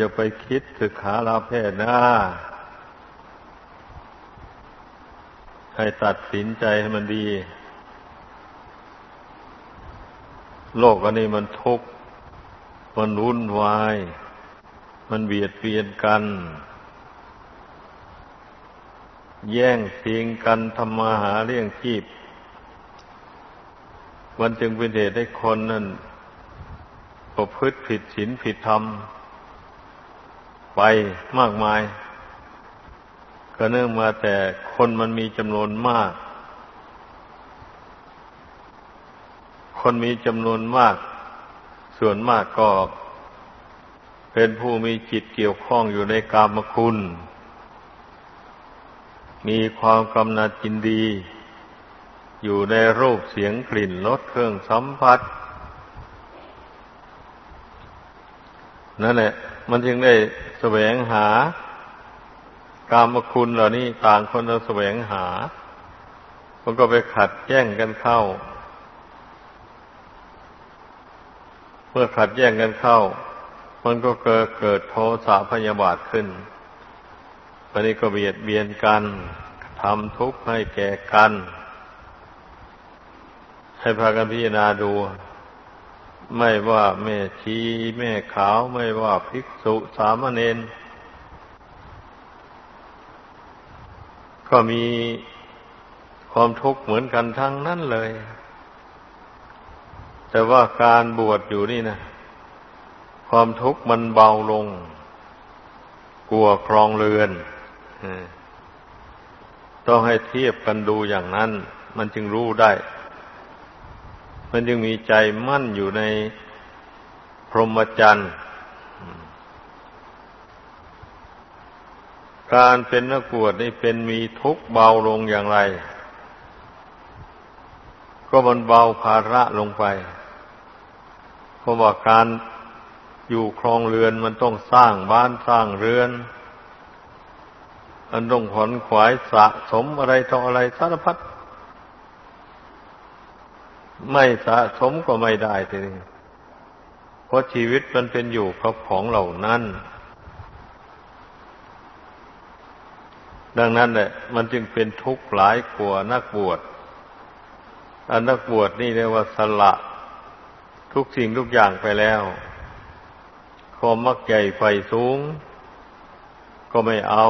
จะไปคิดศึกษาลาเพศนะให้ตัดสินใจให้มันดี โลกอันนี้มันทุกข์ มันวุ่นวาย มันเบียดเบียนกัน แย่งชิงกันทำมาหาเลี้ยงชีพ มันจึงเป็นเหตุให้คนนั้นประพฤติผิดศีลผิดธรรม ไปมากมาย ก็เนื่องมาแต่คนมันมีจำนวนมาก คนมีจำนวนมาก ส่วนมากก็ เป็นผู้มีจิตเกี่ยวข้องอยู่ในกามคุณ มีความกำนัดจินดี อยู่ในรูปเสียงกลิ่นรสเครื่องสัมผัสนั่นแหละ มันจึงได้แสวงหา กามคุณเหล่านี้ต่างคนเราแสวงหา มันก็ไปขัดแย้งกันเข้า เมื่อขัดแย้งกันเข้า มันก็เกิดเกิดโทสะพยาบาทขึ้นวันนี้ก็เบียดเบียนกันทำทุกข์ให้แก่กัน ให้พากันพิจารณาดู ไม่ว่าแม่ชีแม่ขาวไม่ว่าภิกษุสามเณรก็มีความทุกข์เหมือนกันทั้งนั้นเลย แต่ว่าการบวชอยู่นี่นะความทุกข์มันเบาลง กลัวครองเรือนต้องให้เทียบกันดูอย่างนั้น มันจึงรู้ได้ มันจึงมีใจมั่นอยู่ในพรหมจรรย์การเป็นนักบวชนี่เป็นมีทุกเบาลงอย่างไร ก็มันเบาภาระลงไป เพราะว่าการอยู่ครองเรือนมันต้องสร้างบ้านสร้างเรือน อันต้องขนขวายสะสมอะไรต่ออะไรสารพัด ไม่สะสมก็ไม่ได้ทีนี้เพราะชีวิตมันเป็นอยู่กับของเหล่านั้น ดังนั้นแหละมันจึงเป็นทุกข์หลายกว่านักบวชอันนักบวชนี่เรียกว่าสละ ทุกสิ่งทุกอย่างไปแล้วความมักใหญ่ไฟสูง ก็ไม่เอา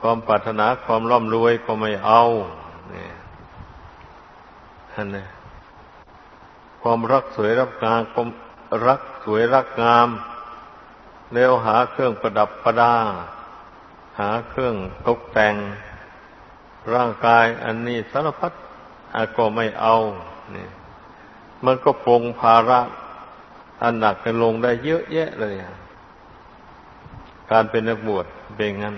ความปรารถนาความร่ำรวยก็ไม่เอาเนี่ย นั่นนะความรักสวยรักงามความรักสวยรักงาม แล้วหาเครื่องประดับประดา หาเครื่องตกแต่ง ร่างกายอันนี้สารพัดก็ไม่เอานี่มันก็ปรงภาระอันหนักกันลงได้เยอะแยะเลยการเป็นนักบวชเป็นงั้น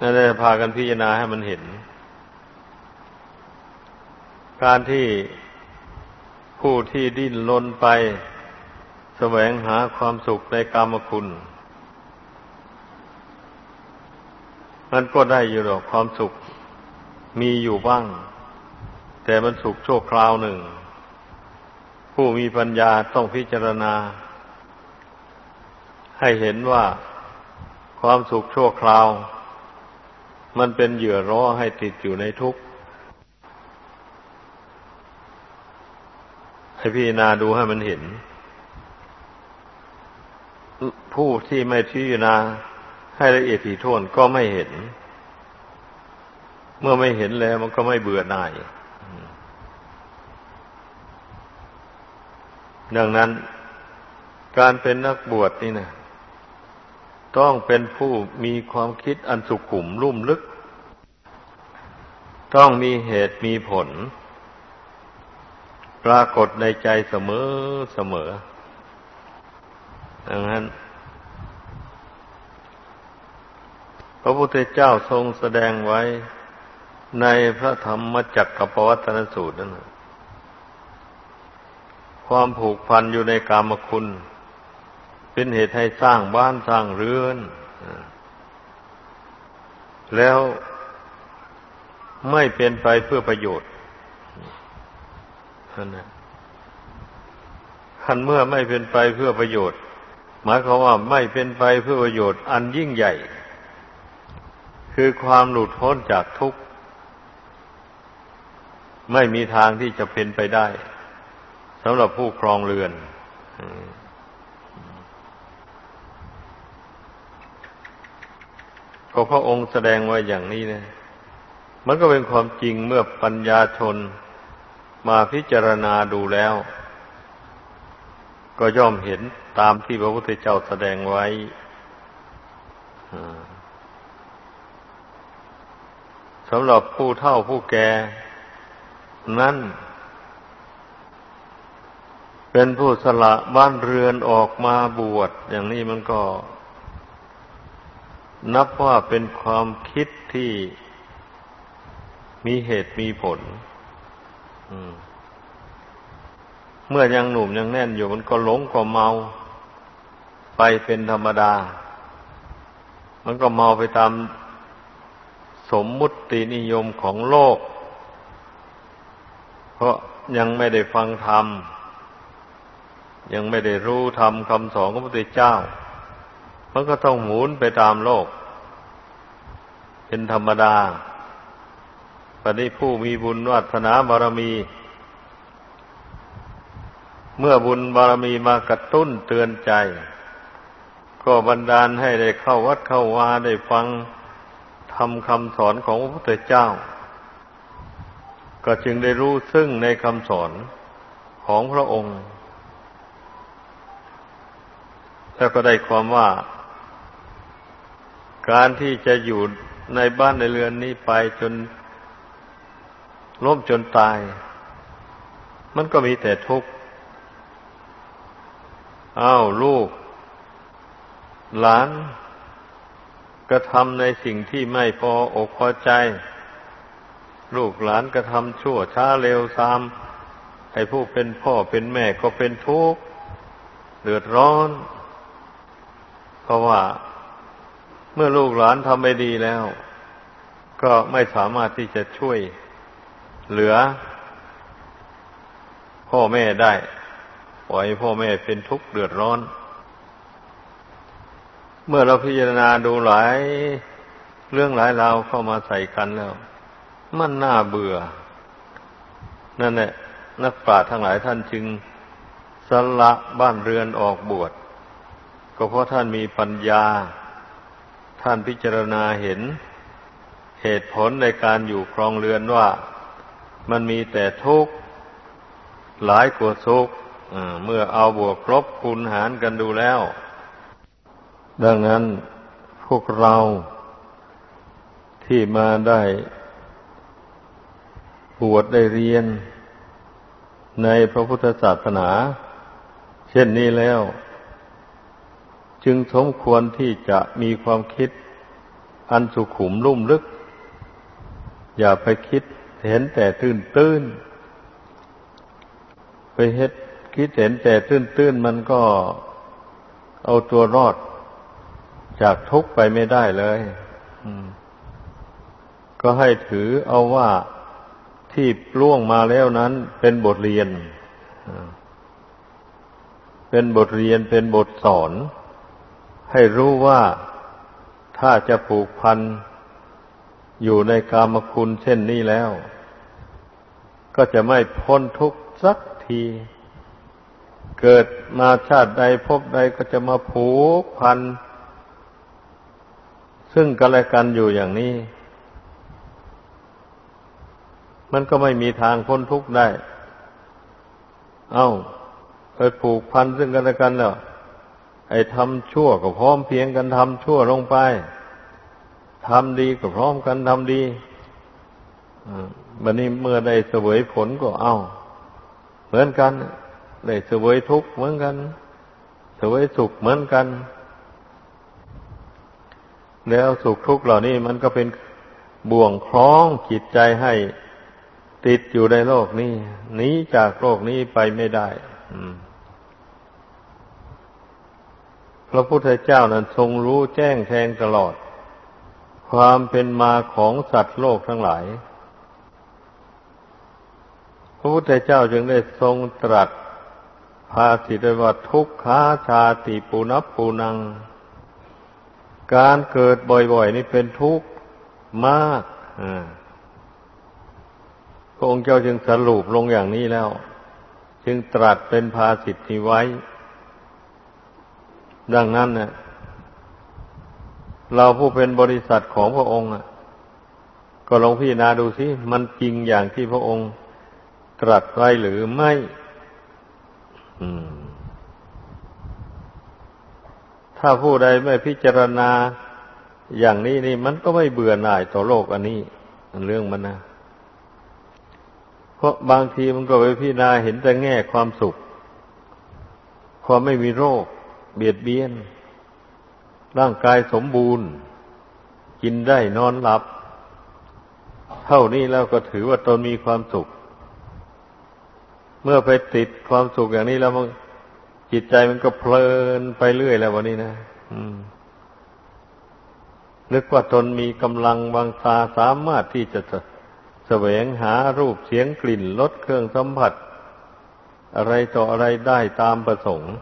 นั่นแหละพากันพิจารณาให้มันเห็น การที่ผู้ที่ดิ้นรนไปแสวงหาความสุขในกามคุณ มันก็ได้อยู่หรอกความสุขมีอยู่บ้าง แต่มันสุขโชคคราวหนึ่ง ผู้มีปัญญาต้องพิจารณา ให้เห็นว่าความสุขโชคคราว มันเป็นเหยื่อร้อให้ติดอยู่ในทุกข์ ให้พิจารณาดูให้มันเห็น ผู้ที่ไม่พิจารณาให้ละเอียดถี่ถ้วนก็ไม่เห็น เมื่อไม่เห็นแล้วมันก็ไม่เบื่อหน่าย ดังนั้น การเป็นนักบวชนี่นะต้องเป็นผู้มีความคิดอันสุขุมลุ่มลึก ต้องมีเหตุมีผล ปรากฏในใจเสมอเสมอดังนั้น พระพุทธเจ้าทรงแสดงไว้ในพระธรรมจักรปวัตนสูตรนั่นความผูกพันอยู่ในกามคุณ เป็นเหตุให้สร้างบ้านสร้างเรือน แล้วไม่เป็นไปเพื่อประโยชน์ นั่นนะคคันเมื่อไม่เป็นไปเพื่อประโยชน์ หมายความว่าไม่เป็นไปเพื่อประโยชน์ อันยิ่งใหญ่ คือความหลุดพ้นจากทุกข์ ไม่มีทางที่จะเป็นไปได้สำหรับผู้ครองเรือนก็พระองค์แสดงไว้อย่างนี้นะ มันก็เป็นความจริงเมื่อปัญญาชน มาพิจารณาดูแล้ว ก็ย่อมเห็นตามที่พระพุทธเจ้าแสดงไว้สำหรับผู้เฒ่าผู้แก่นั้นเป็นผู้สละบ้านเรือนออกมาบวช อย่างนี้มันก็ นับว่าเป็นความคิดที่มีเหตุมีผล เมื่อยังหนุ่มยังแน่นอยู่มันก็หลงก็เมา ไปเป็นธรรมดา มันก็เมาไปตามสมมุตินิยมของโลก เพราะยังไม่ได้ฟังธรรม ยังไม่ได้รู้ธรรมคำสอนของพระพุทธเจ้า มันก็ต้องหมุนไปตามโลก เป็นธรรมดา ปณิผู้มีบุญวัฒนาบารมี เมื่อบุญบารมีมากระตุ้นเตือนใจ ก็บันดาลให้ได้เข้าวัดเข้าวาได้ฟังทำคำสอนของพระพุทธเจ้า ก็จึงได้รู้ซึ่งในคำสอนของพระองค์ แล้วก็ได้ความว่า การที่จะอยู่ในบ้านในเรือนนี้ไปจน ล้มจนตาย มันก็มีแต่ทุกข์อ้าวลูก หลาน กระทำในสิ่งที่ไม่พออกพอใจ ลูกหลานกระทำชั่วช้าเร็วซาม ให้ผู้เป็นพ่อเป็นแม่ก็เป็นทุกข์เดือดร้อน เพราะว่า เมื่อลูกหลานทำไม่ดีแล้ว ก็ไม่สามารถที่จะช่วย เหลือ พ่อแม่ได้ ปล่อยพ่อแม่เป็นทุกข์เดือดร้อน เมื่อเราพิจารณาดูหลาย เรื่องหลายราวเข้ามาใส่กันแล้ว มันน่าเบื่อ นั่นแหละนักปราชญ์ทั้งหลายท่านจึงสละบ้านเรือนออกบวชก็เพราะท่านมีปัญญา ท่านพิจารณาเห็น เหตุผลในการอยู่ครองเรือนว่า มันมีแต่ทุกข์หลายกว่าสุขเมื่อเอาบวกครบคูณหารกันดูแล้ว ดังนั้นพวกเราที่มาได้บวชได้เรียนในพระพุทธศาสนา เช่นนี้แล้ว จึงสมควรที่จะมีความคิดอันสุขุมลุ่มลึก อย่าไปคิด เห็นแต่ตื้นตื้นไปเฮ็ดคิดเห็นแต่ตื้นตื้นมันก็เอาตัวรอดจากทุกข์ไปไม่ได้เลยก็ให้ถือเอาว่าที่ล่วงมาแล้วนั้นเป็นบทเรียน เป็นบทเรียนเป็นบทสอน ให้รู้ว่าถ้าจะผูกพันอยู่ในกามคุณเช่นนี้แล้ว ก็จะไม่พ้นทุกข์สักที เกิดมาชาติใดพบใดก็จะมาผูกพัน ซึ่งกันและกันอยู่อย่างนี้ มันก็ไม่มีทางพ้นทุกข์ได้ เอา้า ไปผูกพันซึ่งกันและกันแล้วไอ้ทำชั่วก็พร้อมเพียงกันทำชั่วลงไปทำดีก็พร้อมกันทำดี บันนี้เมื่อได้เสวยผลก็เอาเหมือนกัน ได้เสวยทุกข์เหมือนกัน เสวยสุขเหมือนกัน แล้วสุขทุกข์เหล่านี้มันก็เป็นบ่วงคล้องจิตใจให้ติดอยู่ในโลกนี้หนีจากโลกนี้ไปไม่ได้พระพุทธเจ้านั้นทรงรู้แจ้งแทงตลอด ความเป็นมาของสัตว์โลกทั้งหลาย ระพุทธเจ้าจึงได้ทรงตรัสพภาสิตว่าทุกขาชาติปุนับปูนัง การเกิดบ่อยๆ นี่เป็นทุกข์มากพระองค์เจ้าจึงสรุปลงอย่างนี้แล้ว จึงตรัสเป็นภาสิทธิไว้ ดังนั้นเนี่ยเราผู้เป็นบริษัทของพระองค์ก็ลองพิจารณาดูสิ มันจริงอย่างที่พระองค์ ตรัสไว้หรือไม่ถ้าผู้ใดไม่พิจารณาอย่างนี้นี่มันก็ไม่เบื่อหน่ายต่อโลกอันนี้เรื่องมันนะเพราะบางทีมันก็ไปพิจารณาเห็นแต่แง่ความสุข ความไม่มีโรค เบียดเบียน ร่างกายสมบูรณ์ กินได้นอนหลับ เท่านี้แล้วก็ถือว่าตนมีความสุข เมื่อไปติดความสุขอย่างนี้แล้วมันจิตใจมันก็เพลินไปเรื่อยแล้ววันนี้นะนึกว่าตนมีกำลังบางตาสามารถที่จะแสวงหารูปเสียงกลิ่นลดเครื่องสัมผัส อะไรต่ออะไรได้ตามประสงค์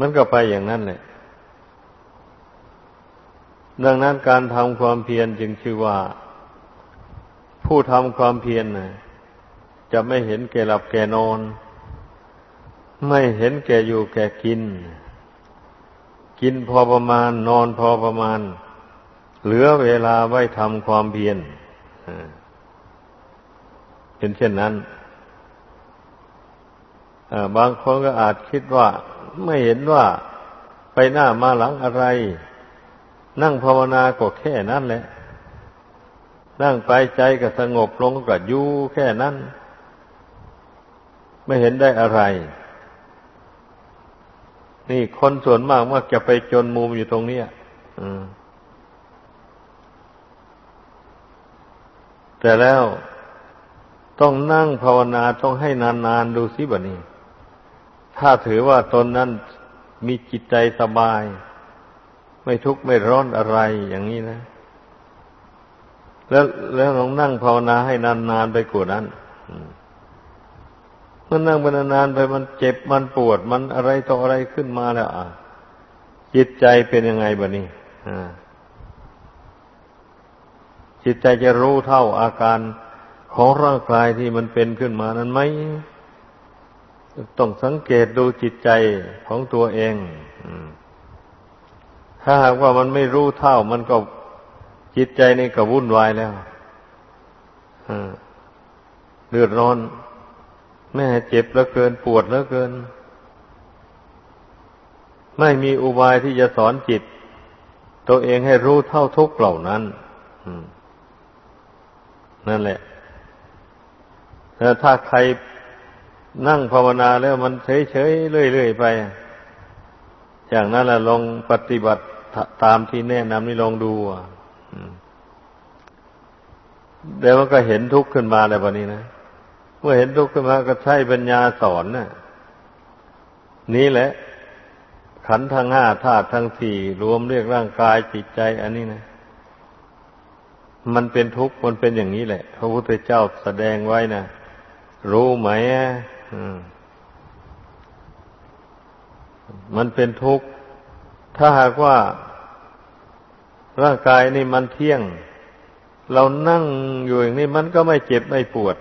มันก็ไปอย่างนั้นแหละดังนั้นการทำความเพียรจึงชื่อว่า ผู้ทำความเพียรนะ จะไม่เห็นแก่หลับแก่นอน ไม่เห็นแก่อยู่แก่กิน กินพอประมาณ นอนพอประมาณ เหลือเวลาไว้ทำความเพียรเป็นเช่นนั้นบางคนก็อาจคิดว่า ไม่เห็นว่าไปหน้ามาหลังอะไร นั่งภาวนาก็แค่นั้นแหละ นั่งไปใจก็สงบลงก็อยู่แค่นั้น ไม่เห็นได้อะไร นี่คนส่วนมากมักจะไปจนมุมอยู่ตรงนี้แต่แล้วต้องนั่งภาวนาต้องให้นานๆดูสิบะนี้ถ้าถือว่าตนนั้นมีจิตใจสบาย ไม่ทุกข์ไม่ร้อนอะไรอย่างนี้นะ แล้วแล้วลองนั่งภาวนาให้นานๆไปกว่านั้น อืม มันนั่งไปนานๆไปมันเจ็บมันปวดมันอะไรต่ออะไรขึ้นมาแล้วอะจิตใจเป็นยังไงบะนี้จิตใจจะรู้เท่าอาการของร่างกายที่มันเป็นขึ้นมานั้นไหมต้องสังเกตดูจิตใจของตัวเองถ้าหากว่ามันไม่รู้เท่า มันก็จิตใจนี่ก็วุ่นวายแล้วเดือดร้อน แม่เจ็บแล้วเกินปวดแล้วเกิน ไม่มีอุบายที่จะสอนจิต ตัวเองให้รู้เท่าทุกเหล่านั้นนั่นแหละแต่ถ้าใครนั่งภาวนาแล้วมันเฉยๆเรื่อยๆไปอย่างนั้นแหละลองปฏิบัติตามที่แนะนำนี่ลองดูเดี๋ยวมันก็เห็นทุกข์ขึ้นมาแล้ววันนี้นะ เมื่อเห็นทุกข์ขึ้นมาก็ใช้ปัญญาสอนนะ่ะ นี่แหละ ขันธ์ทั้งห้าธาตุทั้งสี่รวมเรียกร่างกายจิตใจ อันนี้นะ มันเป็นทุกข์มันเป็นอย่างนี้แหละ พระพุทธเจ้าแสดงไว้นะรู้ไหมมันเป็นทุกข์ ถ้าหากว่า ร่างกายนี่มันเที่ยง เรานั่งอยู่อย่างนี้มันก็ไม่เจ็บไม่ปวด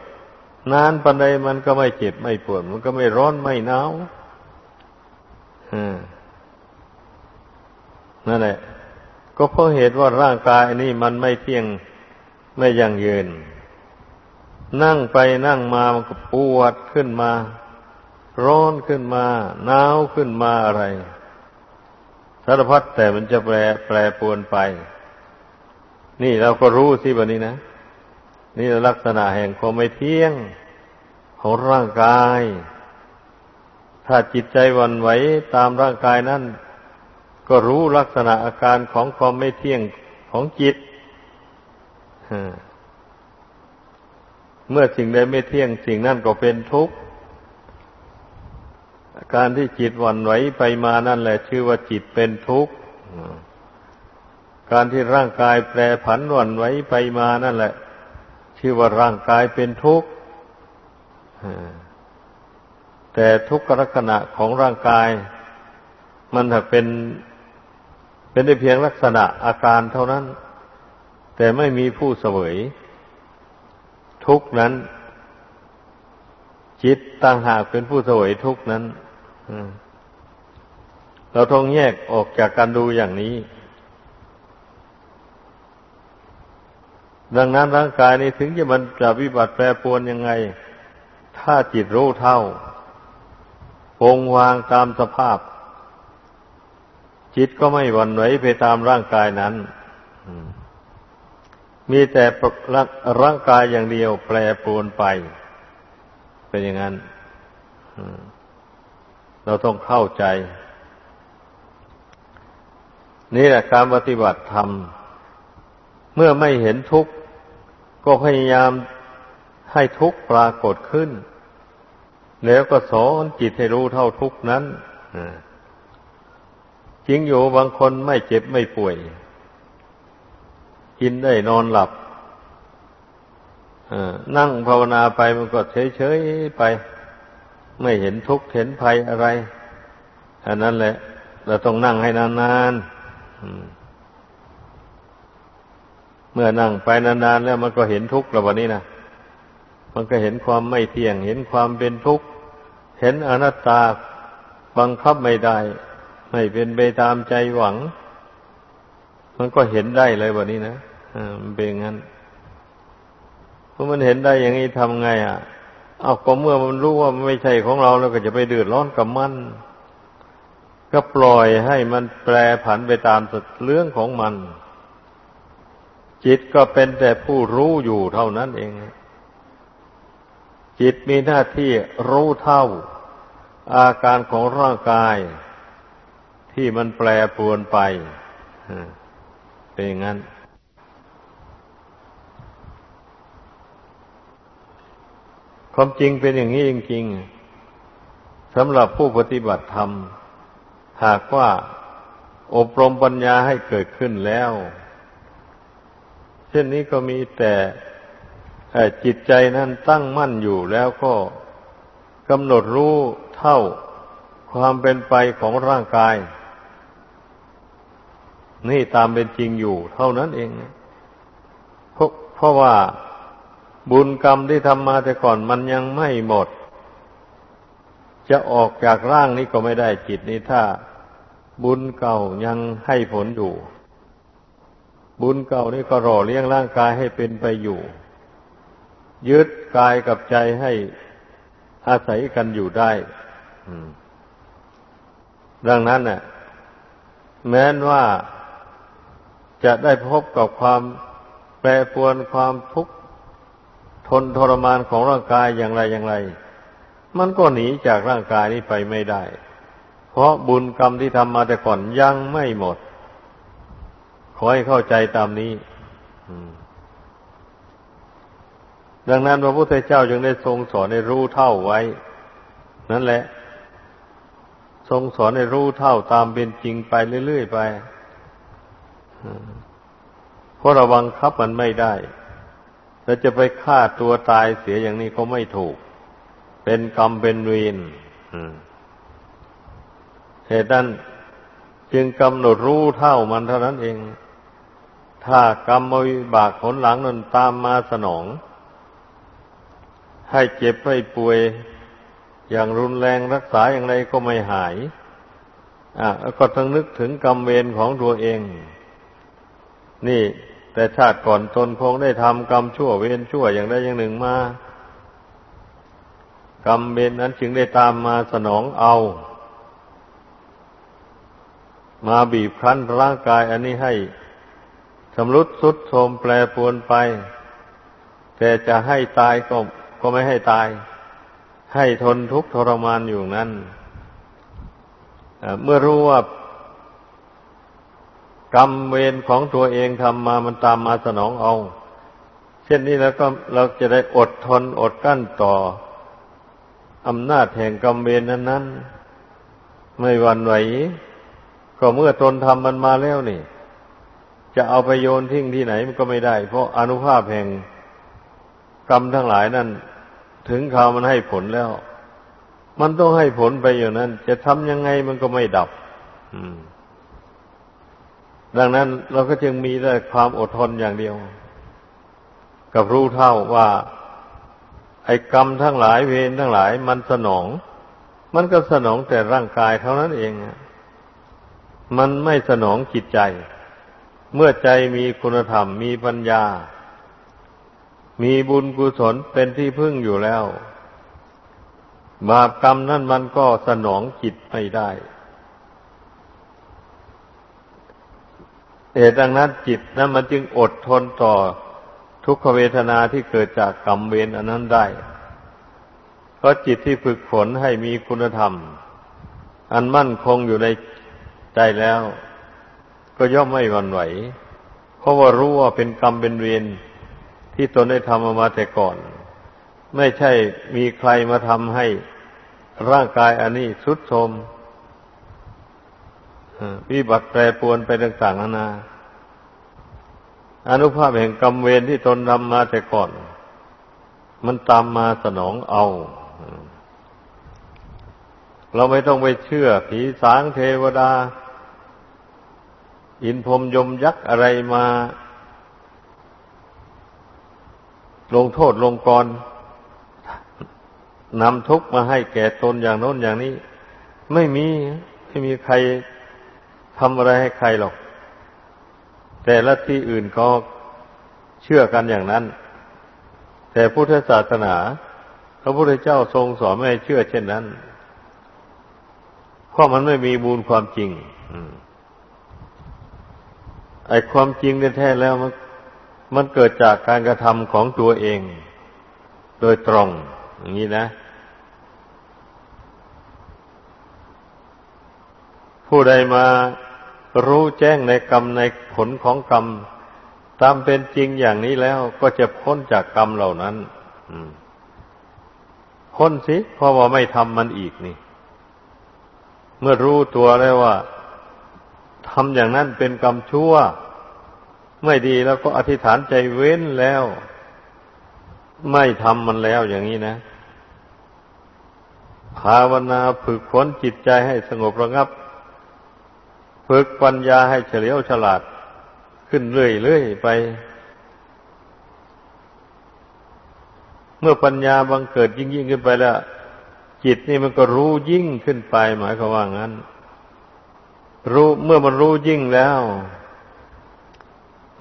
นานปันใดมันก็ไม่เจ็บไม่ปวดมันก็ไม่ร้อนไม่หนาวนั่นแหละ ก็เพราะเหตุว่าร่างกายนี่มันไม่เที่ยงไม่ยั่งยืน นั่งไปนั่งมามันก็ปวดขึ้นมา ร้อนขึ้นมาหนาวขึ้นมาอะไรสารพัดแต่มันจะแปรแปรปวนไป นี่เราก็รู้สิแบบนี้นะ นี่ลักษณะแห่งความไม่เที่ยงของร่างกาย ถ้าจิตใจวันไหวตามร่างกายนั้น ก็รู้ลักษณะอาการของความไม่เที่ยงของจิตเมื่อสิ่งใดไม่เที่ยงสิ่งนั้นก็เป็นทุกข์การที่จิตวันไหวไปมานั่นแหละ ชื่อว่าจิตเป็นทุกข์การที่ร่างกายแปรผันวันไหวไปมานั่นแหละ ชื่อว่าร่างกายเป็นทุกข์แต่ทุกขลักษณะของร่างกาย มันถ้าเป็นเป็นได้เพียงลักษณะอาการเท่านั้น แต่ไม่มีผู้เสวย ทุกนั้น จิตต่างหากเป็นผู้เสวยทุกนั้นเราต้องแยกออกจากการดูอย่างนี้ ดังนั้นร่างกายนี้ถึงจะมันจะวิบัติแปรปรวนยังไง ถ้าจิตรู้เท่าปงวางตามสภาพ จิตก็ไม่หวั่นไหวไปตามร่างกายนั้น มีแต่ร่างกายอย่างเดียวแปรปรวนไป เป็นอย่างนั้น เราต้องเข้าใจ นี่แหละการปฏิบัติธรรม เมื่อไม่เห็นทุกข์ ก็พยายามให้ทุกข์ปรากฏขึ้น แล้วก็สอนจิตให้รู้เท่าทุกนั้นจริงอยู่บางคนไม่เจ็บไม่ป่วย กินได้นอนหลับนั่งภาวนาไปมันก็เฉยๆไป ไม่เห็นทุกข์เห็นภัยอะไรอันนั้นแหละ เราต้องนั่งให้นานๆ มื่อนั่งไปนานๆแล้วมันก็เห็นทุกข์แล้ววันนี้นะมันก็เห็นความไม่เที่ยง เห็นความเป็นทุกข์ เห็นอนัตตาบังคับไม่ได้ ไม่เป็นไปตามใจหวัง มันก็เห็นได้เลยวันนี้นะอ่ามันเป็นงั้นเพราะมันเห็นได้อย่างนี้ทำไง อะ เอาก็เมื่อมันรู้ว่ามันไม่ใช่ของเราแล้วก็จะไปเดือดร้อนกับมันก็ปล่อยให้มันแปรผันไปตามเรื่องของมัน จิตก็เป็นแต่ผู้รู้อยู่เท่านั้นเอง จิตมีหน้าที่รู้เท่า อาการของร่างกาย ที่มันแปรปรวนไปเป็นอย่างนั้น ความจริงเป็นอย่างนี้จริงๆสำหรับผู้ปฏิบัติธรรม หากว่าอบรมปัญญาให้เกิดขึ้นแล้ว ช่นนี้ก็มีแต่จิตใจนั้นตั้งมั่นอยู่แล้วก็กำหนดรู้เท่าความเป็นไปของร่างกาย นี่ตามเป็นจริงอยู่ เท่านั้นเองเพราะเพราะว่าบุญกรรมที่ทำมาแต่ก่อนมันยังไม่หมด จะออกจากร่างนี้ก็ไม่ได้จิตนี้ถ้าบุญเก่ายังให้ผลอยู่ บุญเก่านี่ก็รอเลี้ยงร่างกายให้เป็นไปอยู่ ยึดกายกับใจให้อาศัยกันอยู่ได้ดังนั้นน่ะ แม้นว่าจะได้พบกับความแปรปรวนความทุกข์ทนทรมานของร่างกายอย่างไรอย่างไร มันก็หนีจากร่างกายนี้ไปไม่ได้ เพราะบุญกรรมที่ทำมาแต่ก่อนยังไม่หมด ขอให้เข้าใจตามนี้ดังนั้นพระพุทธเจ้าจึงได้ทรงสอนในรู้เท่าไว้ นั่นแหละ ทรงสอนในรู้เท่าตามเป็นจริงไปเรื่อยๆไปเพราะเราบังคับมันไม่ได้แล้วจะไปฆ่าตัวตายเสียอย่างนี้ก็ไม่ถูก เป็นกรรมเป็นเวรเหตุนั้นจึงกำหนดรู้เท่ามันเท่านั้นเอง ถ้ากรรมวิบากผลหลังนั้นตามมาสนอง ให้เจ็บให้ป่วย อย่างรุนแรงรักษาอย่างไรก็ไม่หายอะก็ต้องนึกถึงกรรมเวรของตัวเอง นี่ แต่ชาติก่อนตนคงได้ทำกรรมชั่วเวรชั่วอย่างใดอย่างหนึ่งมากรรมเวรนั้นจึงได้ตามมาสนองเอา มาบีบคั้นร่างกายอันนี้ให้ สำรุดสุดโทมแปรปวนไป แต่จะให้ตายก็ก็ไม่ให้ตาย ให้ทนทุกข์ทรมานอยู่นั้นเมื่อรู้ว่ากรรมเวรของตัวเองทำมามันตามมาสนองเอา เช่นนี้แล้วก็เราจะได้อดทนอดกั้นต่ออำนาจแห่งกรรมเวรนั้นนั้นไม่หวั่นไหว ก็เมื่อตนทำมันมาแล้วนี่ จะเอาไปโยนทิ้งที่ไหนมันก็ไม่ได้ เพราะอนุภาพแห่งกรรมทั้งหลายนั่น ถึงคราวมันให้ผลแล้ว มันต้องให้ผลไปอยู่นั้น จะทำยังไงมันก็ไม่ดับดังนั้นเราก็จึงมีแต่ความอดทนอย่างเดียว กับรู้เท่าว่า ไอ้กรรมทั้งหลายเวรทั้งหลาย มันสนอง มันก็สนองแต่ร่างกายเท่านั้นเองมันไม่สนองจิตใจ เมื่อใจมีคุณธรรมมีปัญญา มีบุญกุศลเป็นที่พึ่งอยู่แล้ว บาปกรรมนั่นมันก็สนองจิตไม่ได้เหตุดังนั้นจิตนั้นมันจึงอดทนต่อทุกขเวทนาที่เกิดจากกรรมเวรอันนั้นได้ เพราะจิตที่ฝึกฝนให้มีคุณธรรม อันมั่นคงอยู่ในใจแล้ว ก็ย่อมไม่หวั่นไหว เพราะว่ารู้ว่าเป็นกรรมเป็นเวรที่ตนได้ทำมาแต่ก่อน ไม่ใช่มีใครมาทำให้ร่างกายอันนี้สุดโทมวิบัติแปรปวนไปต่างๆนานา อนุภาพแห่งกรรมเวรที่ตนทำมาแต่ก่อน มันตามมาสนองเอา เราไม่ต้องไปเชื่อผีสางเทวดา อินพรมยมยักษ์อะไรมา ลงโทษลงกรนำทุกข์มาให้แก่ตนอย่างโน้นอย่างนี้ ไม่มีไม่มีใครทำอะไรให้ใครหรอก แต่ละที่อื่นก็เชื่อกันอย่างนั้น แต่พุทธศาสนาพระพุทธเจ้าทรงสอนไม่ให้เชื่อเช่นนั้น เพราะมันไม่มีบูญความจริง ไอ้ความจริงแท้แล้วมันมันเกิดจากการกระทำของตัวเอง โดยตรง อย่างนี้นะ ผู้ใดมารู้แจ้งในกรรมในผลของกรรม ตามเป็นจริงอย่างนี้แล้วก็จะพ้นจากกรรมเหล่านั้นพ้นสิเพราะว่าไม่ทำมันอีกนี่ เมื่อรู้ตัวแล้วว่า ทำอย่างนั้นเป็นกรรมชั่ว ไม่ดีแล้วก็อธิษฐานใจเว้นแล้ว ไม่ทำมันแล้วอย่างนี้นะ ภาวนาฝึกฝนจิตใจให้สงบระงับ ฝึกปัญญาให้เฉลียวฉลาด ขึ้นเรื่อยๆไป เมื่อปัญญาบังเกิดยิ่งยิ่งขึ้นไปแล้ว จิตนี่มันก็รู้ยิ่งขึ้นไปหมายความว่างั้น รู้เมื่อมันรู้ยิ่งแล้ว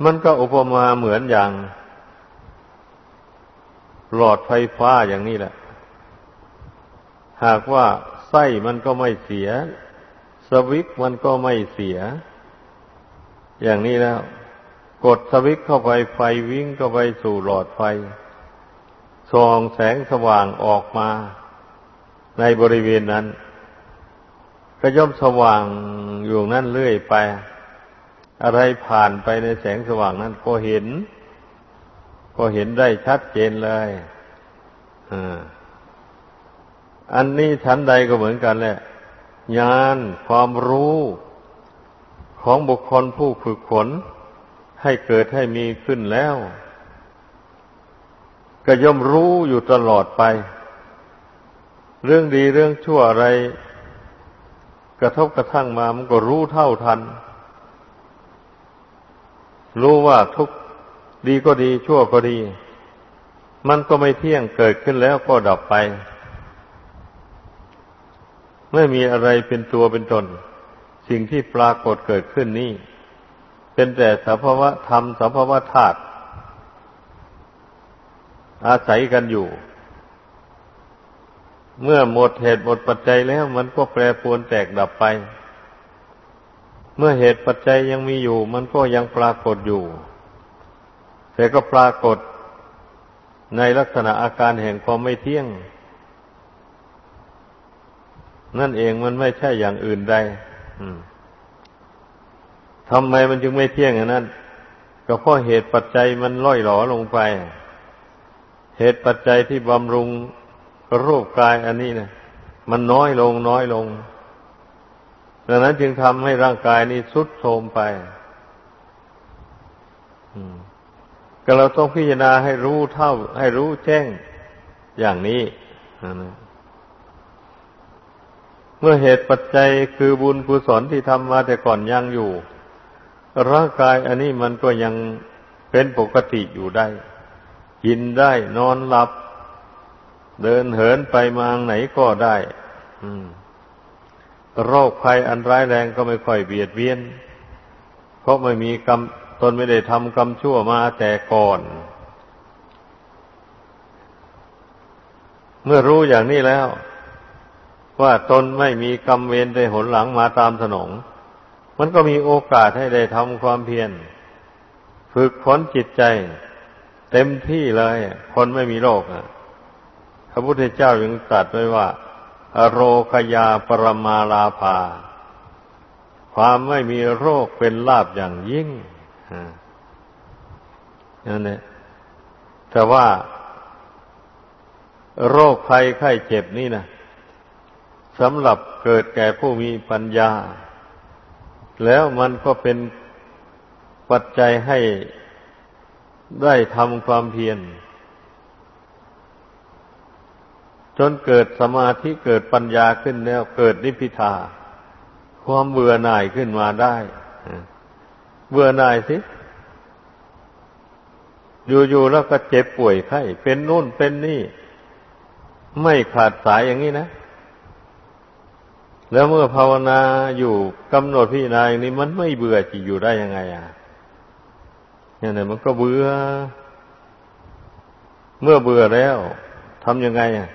มันก็อุปมาเหมือนอย่าง หลอดไฟฟ้าอย่างนี้แหละ หากว่าไส้มันก็ไม่เสีย สวิตมันก็ไม่เสีย อย่างนี้แล้ว กดสวิตเข้าไปไฟวิ่งเข้าไปสู่หลอดไฟส่องแสงสว่างออกมา ในบริเวณนั้น ก็ย่อมสว่างอยู่นั่นเรื่อยไป อะไรผ่านไปในแสงสว่างนั้นก็เห็น ก็เห็นได้ชัดเจนเลยอันนี้ชั้นใดก็เหมือนกันแหละญาณความรู้ของบุคคลผู้ฝึกฝนให้เกิดให้มีขึ้นแล้ว ก็ย่อมรู้อยู่ตลอดไป เรื่องดีเรื่องชั่วอะไร กระทบกระทั่งมามันก็รู้เท่าทัน รู้ว่าทุกดีก็ดีชั่วก็ดี มันก็ไม่เที่ยงเกิดขึ้นแล้วก็ดับไป ไม่มีอะไรเป็นตัวเป็นตน สิ่งที่ปรากฏเกิดขึ้นนี้เป็นแต่สภาวะธรรมสภาวะธาตุอาศัยกันอยู่ เมื่อหมดเหตุหมดปัจจัยแล้ว มันก็แปรปรวนแตกดับไป เมื่อเหตุปัจจัยยังมีอยู่ มันก็ยังปรากฏอยู่ แต่ก็ปรากฏในลักษณะอาการแห่งความไม่เที่ยง นั่นเองมันไม่ใช่อย่างอื่นใดทำไมมันจึงไม่เที่ยงอย่างนั้นก็เพราะเหตุปัจจัยมันล่อยหลอลงไป เหตุปัจจัยที่บำรุง รูปกายอันนี้เนะมันน้อยลงน้อยลง ดังนั้นจึงทำให้ร่างกายนี้สุดโทรมไปก็เราต้องพิจารณาให้รู้เท่า ให้รู้แจ้งอย่างนี้ เมื่อเหตุปัจจัยคือบุญกุศลที่ทำมาแต่ก่อนยังอยู่ ร่างกายอันนี้มันก็ยังเป็นปกติอยู่ได้ กินได้นอนหลับ เดินเหินไปมางไหนก็ได้โรคภัยอันร้ายแรงก็ไม่ค่อยเบียดเบียน เพราะไม่มีกรรมตนไม่ได้ทำกรรมชั่วมาแต่ก่อน เมื่อรู้อย่างนี้แล้ว ว่าตนไม่มีกรรมเวรในหนหลังมาตามสนอง มันก็มีโอกาสให้ได้ทำความเพียรฝึกฝนจิตใจ เต็มที่เลย คนไม่มีโรคพ ระพุทธเจ้ายังตรัสไว้ว่าอโรคยาปรมาลาภา ความไม่มีโรคเป็นลาบอย่างยิ่งนั่นแหละแต่ว่า โรคภัยไข้เจ็บนี่นะสำหรับเกิดแก่ผู้มีปัญญา แล้วมันก็เป็นปัจจัยให้ได้ทำความเพียร จนเกิดสมาธิเกิดปัญญาขึ้นแล้ว เกิดนิพพิทา ความเบื่อหน่ายขึ้นมาได้ เบื่อหน่ายสิ อยู่ๆแล้วก็เจ็บป่วยไข้เป็นนู่นเป็นนี่ ไม่ขาดสายอย่างนี้นะ แล้วเมื่อภาวนาอยู่กำหนดพิจารณาอย่างนี้มันไม่เบื่อจะอยู่ได้ยังไง อะอย่างนี้มันก็เบื่อ เมื่อเบื่อแล้วทำยังไงอะ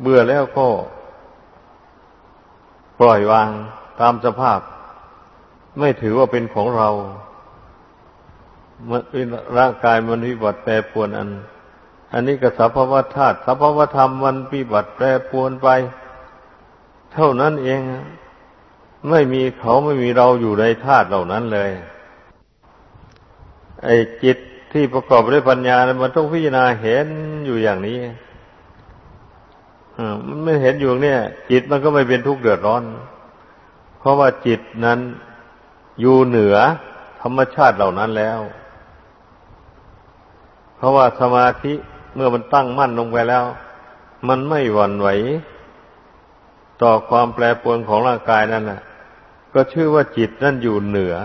เบื่อแล้วก็ปล่อยวางตามสภาพ ไม่ถือว่าเป็นของเรามันร่างกายมันวิบัติแปรปวนอัน อันนี้ก็สัพพวธาตุสัพพวธรรมมันวิบัติแปรปวนไป เท่านั้นเอง ไม่มีเขาไม่มีเราอยู่ในธาตุเหล่านั้นเลย ไอ้จิตที่ประกอบด้วยปัญญา มันต้องพิจารณาเห็นอยู่อย่างนี้ มันไม่เห็นอยู่เนี่ย จิตมันก็ไม่เป็นทุกข์เดือดร้อน เพราะว่าจิตนั้นอยู่เหนือธรรมชาติเหล่านั้นแล้ว เพราะว่าสมาธิเมื่อมันตั้งมั่นลงไปแล้ว มันไม่หวั่นไหว ต่อความแปรปรวนของร่างกายนั่นแหละก็ชื่อว่าจิตนั่นอยู่เหนือ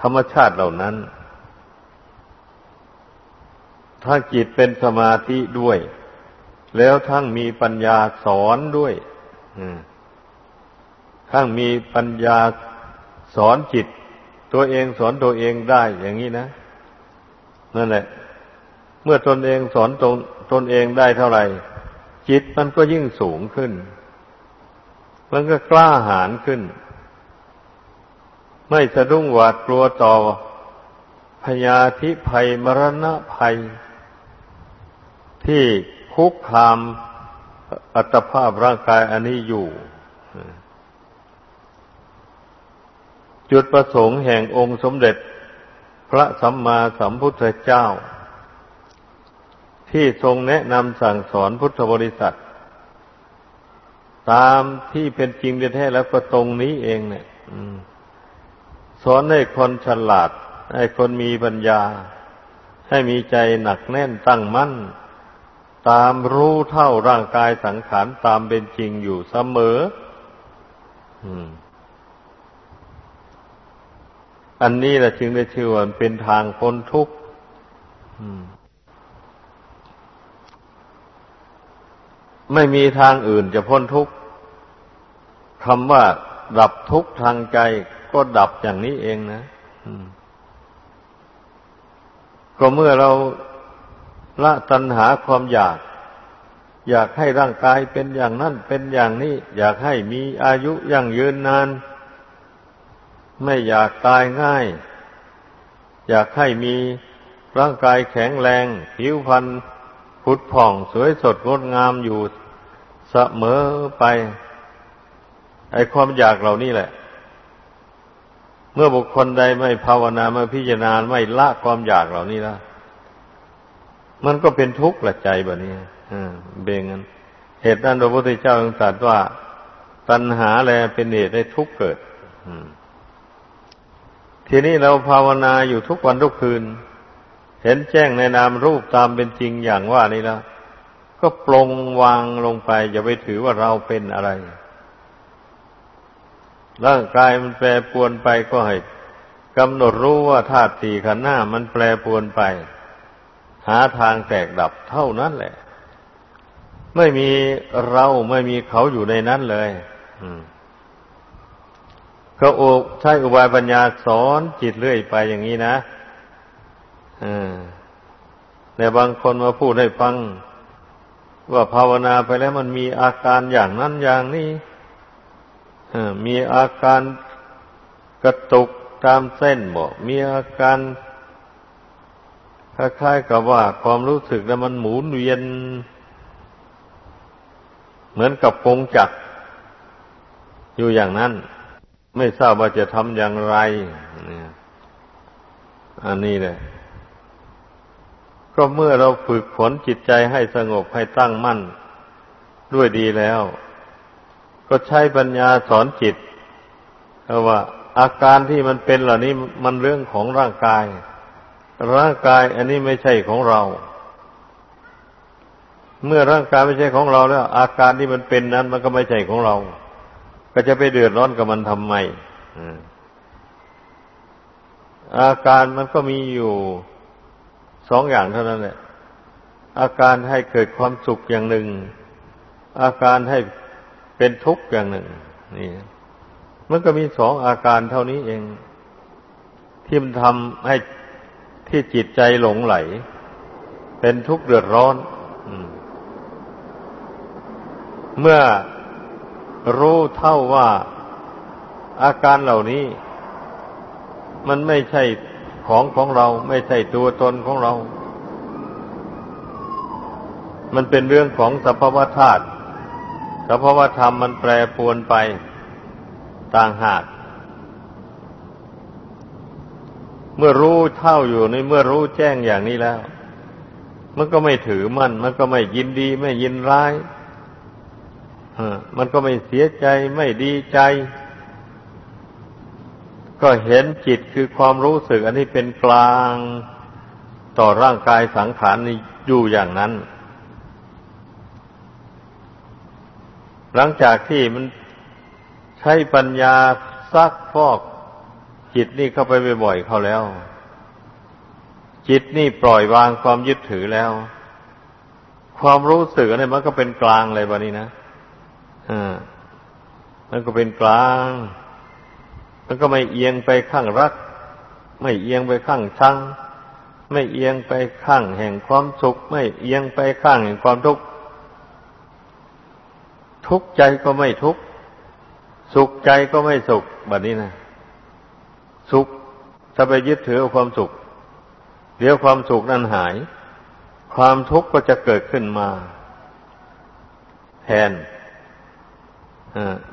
ธรรมชาติเหล่านั้น ถ้าจิตเป็นสมาธิด้วย แล้วทั้งมีปัญญาสอนด้วยทั้งมีปัญญาสอนจิต ตัวเองสอนตัวเองได้อย่างนี้นะนั่นแหละ เมื่อตนเองสอนตนตนเองได้เท่าไหร่ จิตมันก็ยิ่งสูงขึ้น มันก็กล้าหาญขึ้น ไม่สะดุ้งหวาดกลัวต่อพยาธิภัยมรณะภัย ที่ คุกคามอัตภาพร่างกายอันนี้อยู่ จุดประสงค์แห่งองค์สมเด็จพระสัมมาสัมพุทธเจ้า ที่ทรงแนะนำสั่งสอนพุทธบริษัท ตามที่เป็นจริงแท้แล้วก็ตรงนี้เองเนี่ยสอนให้คนฉลาด ให้คนมีปัญญา ให้มีใจหนักแน่นตั้งมั่น ตามรู้เท่าร่างกายสังขารตามเป็นจริงอยู่เสมอ อันนี้แหละจึงได้ชื่อว่าเป็นทางพ้นทุกข์ไม่มีทางอื่นจะพ้นทุกข์คำว่า ดับทุกข์ทางใจก็ดับอย่างนี้เองนะก็เมื่อเรา ละตัณหาความอยาก อยากให้ร่างกายเป็นอย่างนั้นเป็นอย่างนี้ อยากให้มีอายุยั่งยืนนาน ไม่อยากตายง่าย อยากให้มีร่างกายแข็งแรง ผิวพรรณผุดผ่องสวยสดงดงามอยู่เสมอไป ไอความอยากเหล่านี้แหละ เมื่อบุคคลใดไม่ภาวนาไม่พิจารณาไม่ละความอยากเหล่านี้แล้ว มันก็เป็นทุกข์ละใจแบบนี้เบงันเหตุนั้นพระพุทธเจ้าตรัสว่า ตัณหาแลเป็นเหตุให้ทุกข์เกิดทีนี้เราภาวนาอยู่ทุกวันทุกคืน เห็นแจ้งในนามรูปตามเป็นจริงอย่างว่านี้แล้วก็ปลงวางลงไป อย่าไปถือว่าเราเป็นอะไรร่างกายมันแปรปวนไปก็ให้กำหนดรู้ว่าธาตุสี่ขันธ์หน้ามันแปรปวนไป หาทางแตกดับเท่านั้นแหละ ไม่มีเราไม่มีเขาอยู่ในนั้นเลยก็โอใช้อุบายปัญญาสอนจิตเรื่อยไปอย่างนี้นะแต่บางคนมาพูดให้ฟัง ว่าภาวนาไปแล้วมันมีอาการอย่างนั้นอย่างนี้มีอาการกระตุกตามเส้นบอกมีอาการ คล้ายๆกับว่าความรู้สึกแล้วมันหมุนเวียน เหมือนกับกงจักร อยู่อย่างนั้น ไม่ทราบว่าจะทำอย่างไรอันนี้เลยก็เมื่อเราฝึกฝนจิตใจให้สงบให้ตั้งมั่น ด้วยดีแล้ว ก็ใช้ปัญญาสอนจิตว่าอาการที่มันเป็นเหล่านี้มันเรื่องของร่างกาย ร่างกายอันนี้ไม่ใช่ของเรา เมื่อร่างกายไม่ใช่ของเราแล้ว อาการที่มันเป็นนั้น มันก็ไม่ใช่ของเรา ก็จะไปเดือดร้อนกับมันทำไมอาการมันก็มีอยู่สองอย่างเท่านั้นแหละ อาการให้เกิดความสุขอย่างหนึ่ง อาการให้เป็นทุกข์อย่างหนึ่ง นี่ มันก็มีสองอาการเท่านี้เอง ที่มันทำให้ ที่จิตใจหลงไหล เป็นทุกข์เดือดร้อนเมื่อรู้เท่าว่าอาการเหล่านี้ มันไม่ใช่ของของเรา ไม่ใช่ตัวตนของเรา มันเป็นเรื่องของสภาวธาตุสภาวธรรมมันแปรปรวนไปต่างหาก เมื่อรู้เท่าอยู่ในเมื่อรู้แจ้งอย่างนี้แล้ว มันก็ไม่ถือมันมันก็ไม่ยินดี ไม่ยินร้ายมันก็ไม่เสียใจไม่ดีใจ ก็เห็นจิตคือความรู้สึก อันนี้เป็นกลางต่อร่างกายสังขารนี้อยู่อย่างนั้น หลังจากที่มันใช้ปัญญาซักฟอก จิตนี่เข้าไปบ่อยๆเขาแล้ว จิตนี่ปล่อยวางความยึดถือแล้ว ความรู้สึกอันนี้มันก็เป็นกลางเลยบะนี้นะอ่ามันก็เป็นกลาง มันก็ไม่เอียงไปข้างรัก ไม่เอียงไปข้างชังไม่เอียงไปข้างแห่งความสุข ไม่เอียงไปข้างแห่งความทุกข์ทุกข์ใจก็ไม่ทุกข์สุขใจก็ไม่สุขแบบนี้นะ สุข ถ้าไปยึดถือเอาความสุข เดี๋ยวความสุขนั้นหาย ความทุกข์ก็จะเกิดขึ้นมาแทน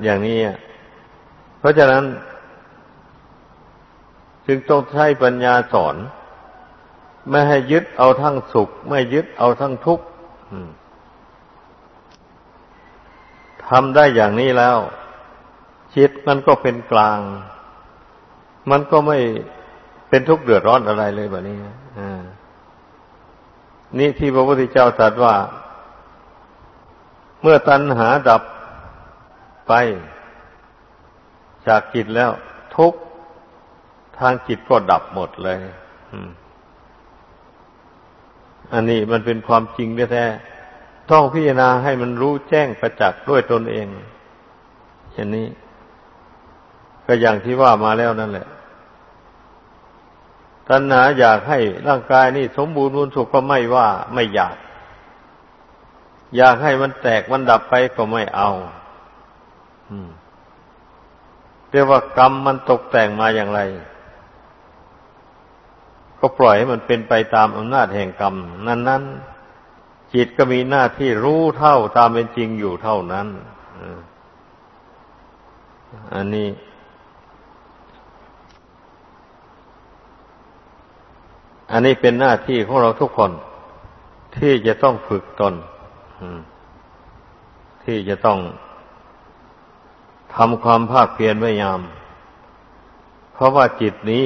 อย่างนี้ เพราะฉะนั้น จึงต้องใช้ปัญญาสอน ไม่ให้ยึดเอาทั้งสุข ไม่ยึดเอาทั้งทุกข์ทำได้อย่างนี้แล้ว จิตมันก็เป็นกลาง มันก็ไม่เป็นทุกข์เดือดร้อนอะไรเลยแบบนี้นี่ที่พระพุทธเจ้าตรัสว่า เมื่อตัณหาดับไป จากจิตแล้ว ทุกทางจิตก็ดับหมดเลยอันนี้มันเป็นความจริงแท้ๆต้องพิจารณาให้มันรู้แจ้งประจักษ์ด้วยตนเองเช่นนี้ ก็อย่างที่ว่ามาแล้วนั่นแหละ ตัณหาอยากให้ร่างกายนี่สมบูรณ์บุญสุขก็ไม่ว่าไม่อยาก อยากให้มันแตกมันดับไปก็ไม่เอาเรียกว่ากรรมมันตกแต่งมาอย่างไร ก็ปล่อยให้มันเป็นไปตามอำนาจแห่งกรรม นั้นๆจิตก็มีหน้าที่รู้เท่าตามเป็นจริงอยู่เท่านั้นอันนี้ อันนี้เป็นหน้าที่ของเราทุกคน ที่จะต้องฝึกตนที่จะต้องทำความภาคเพียรพยายาม เพราะว่าจิตนี้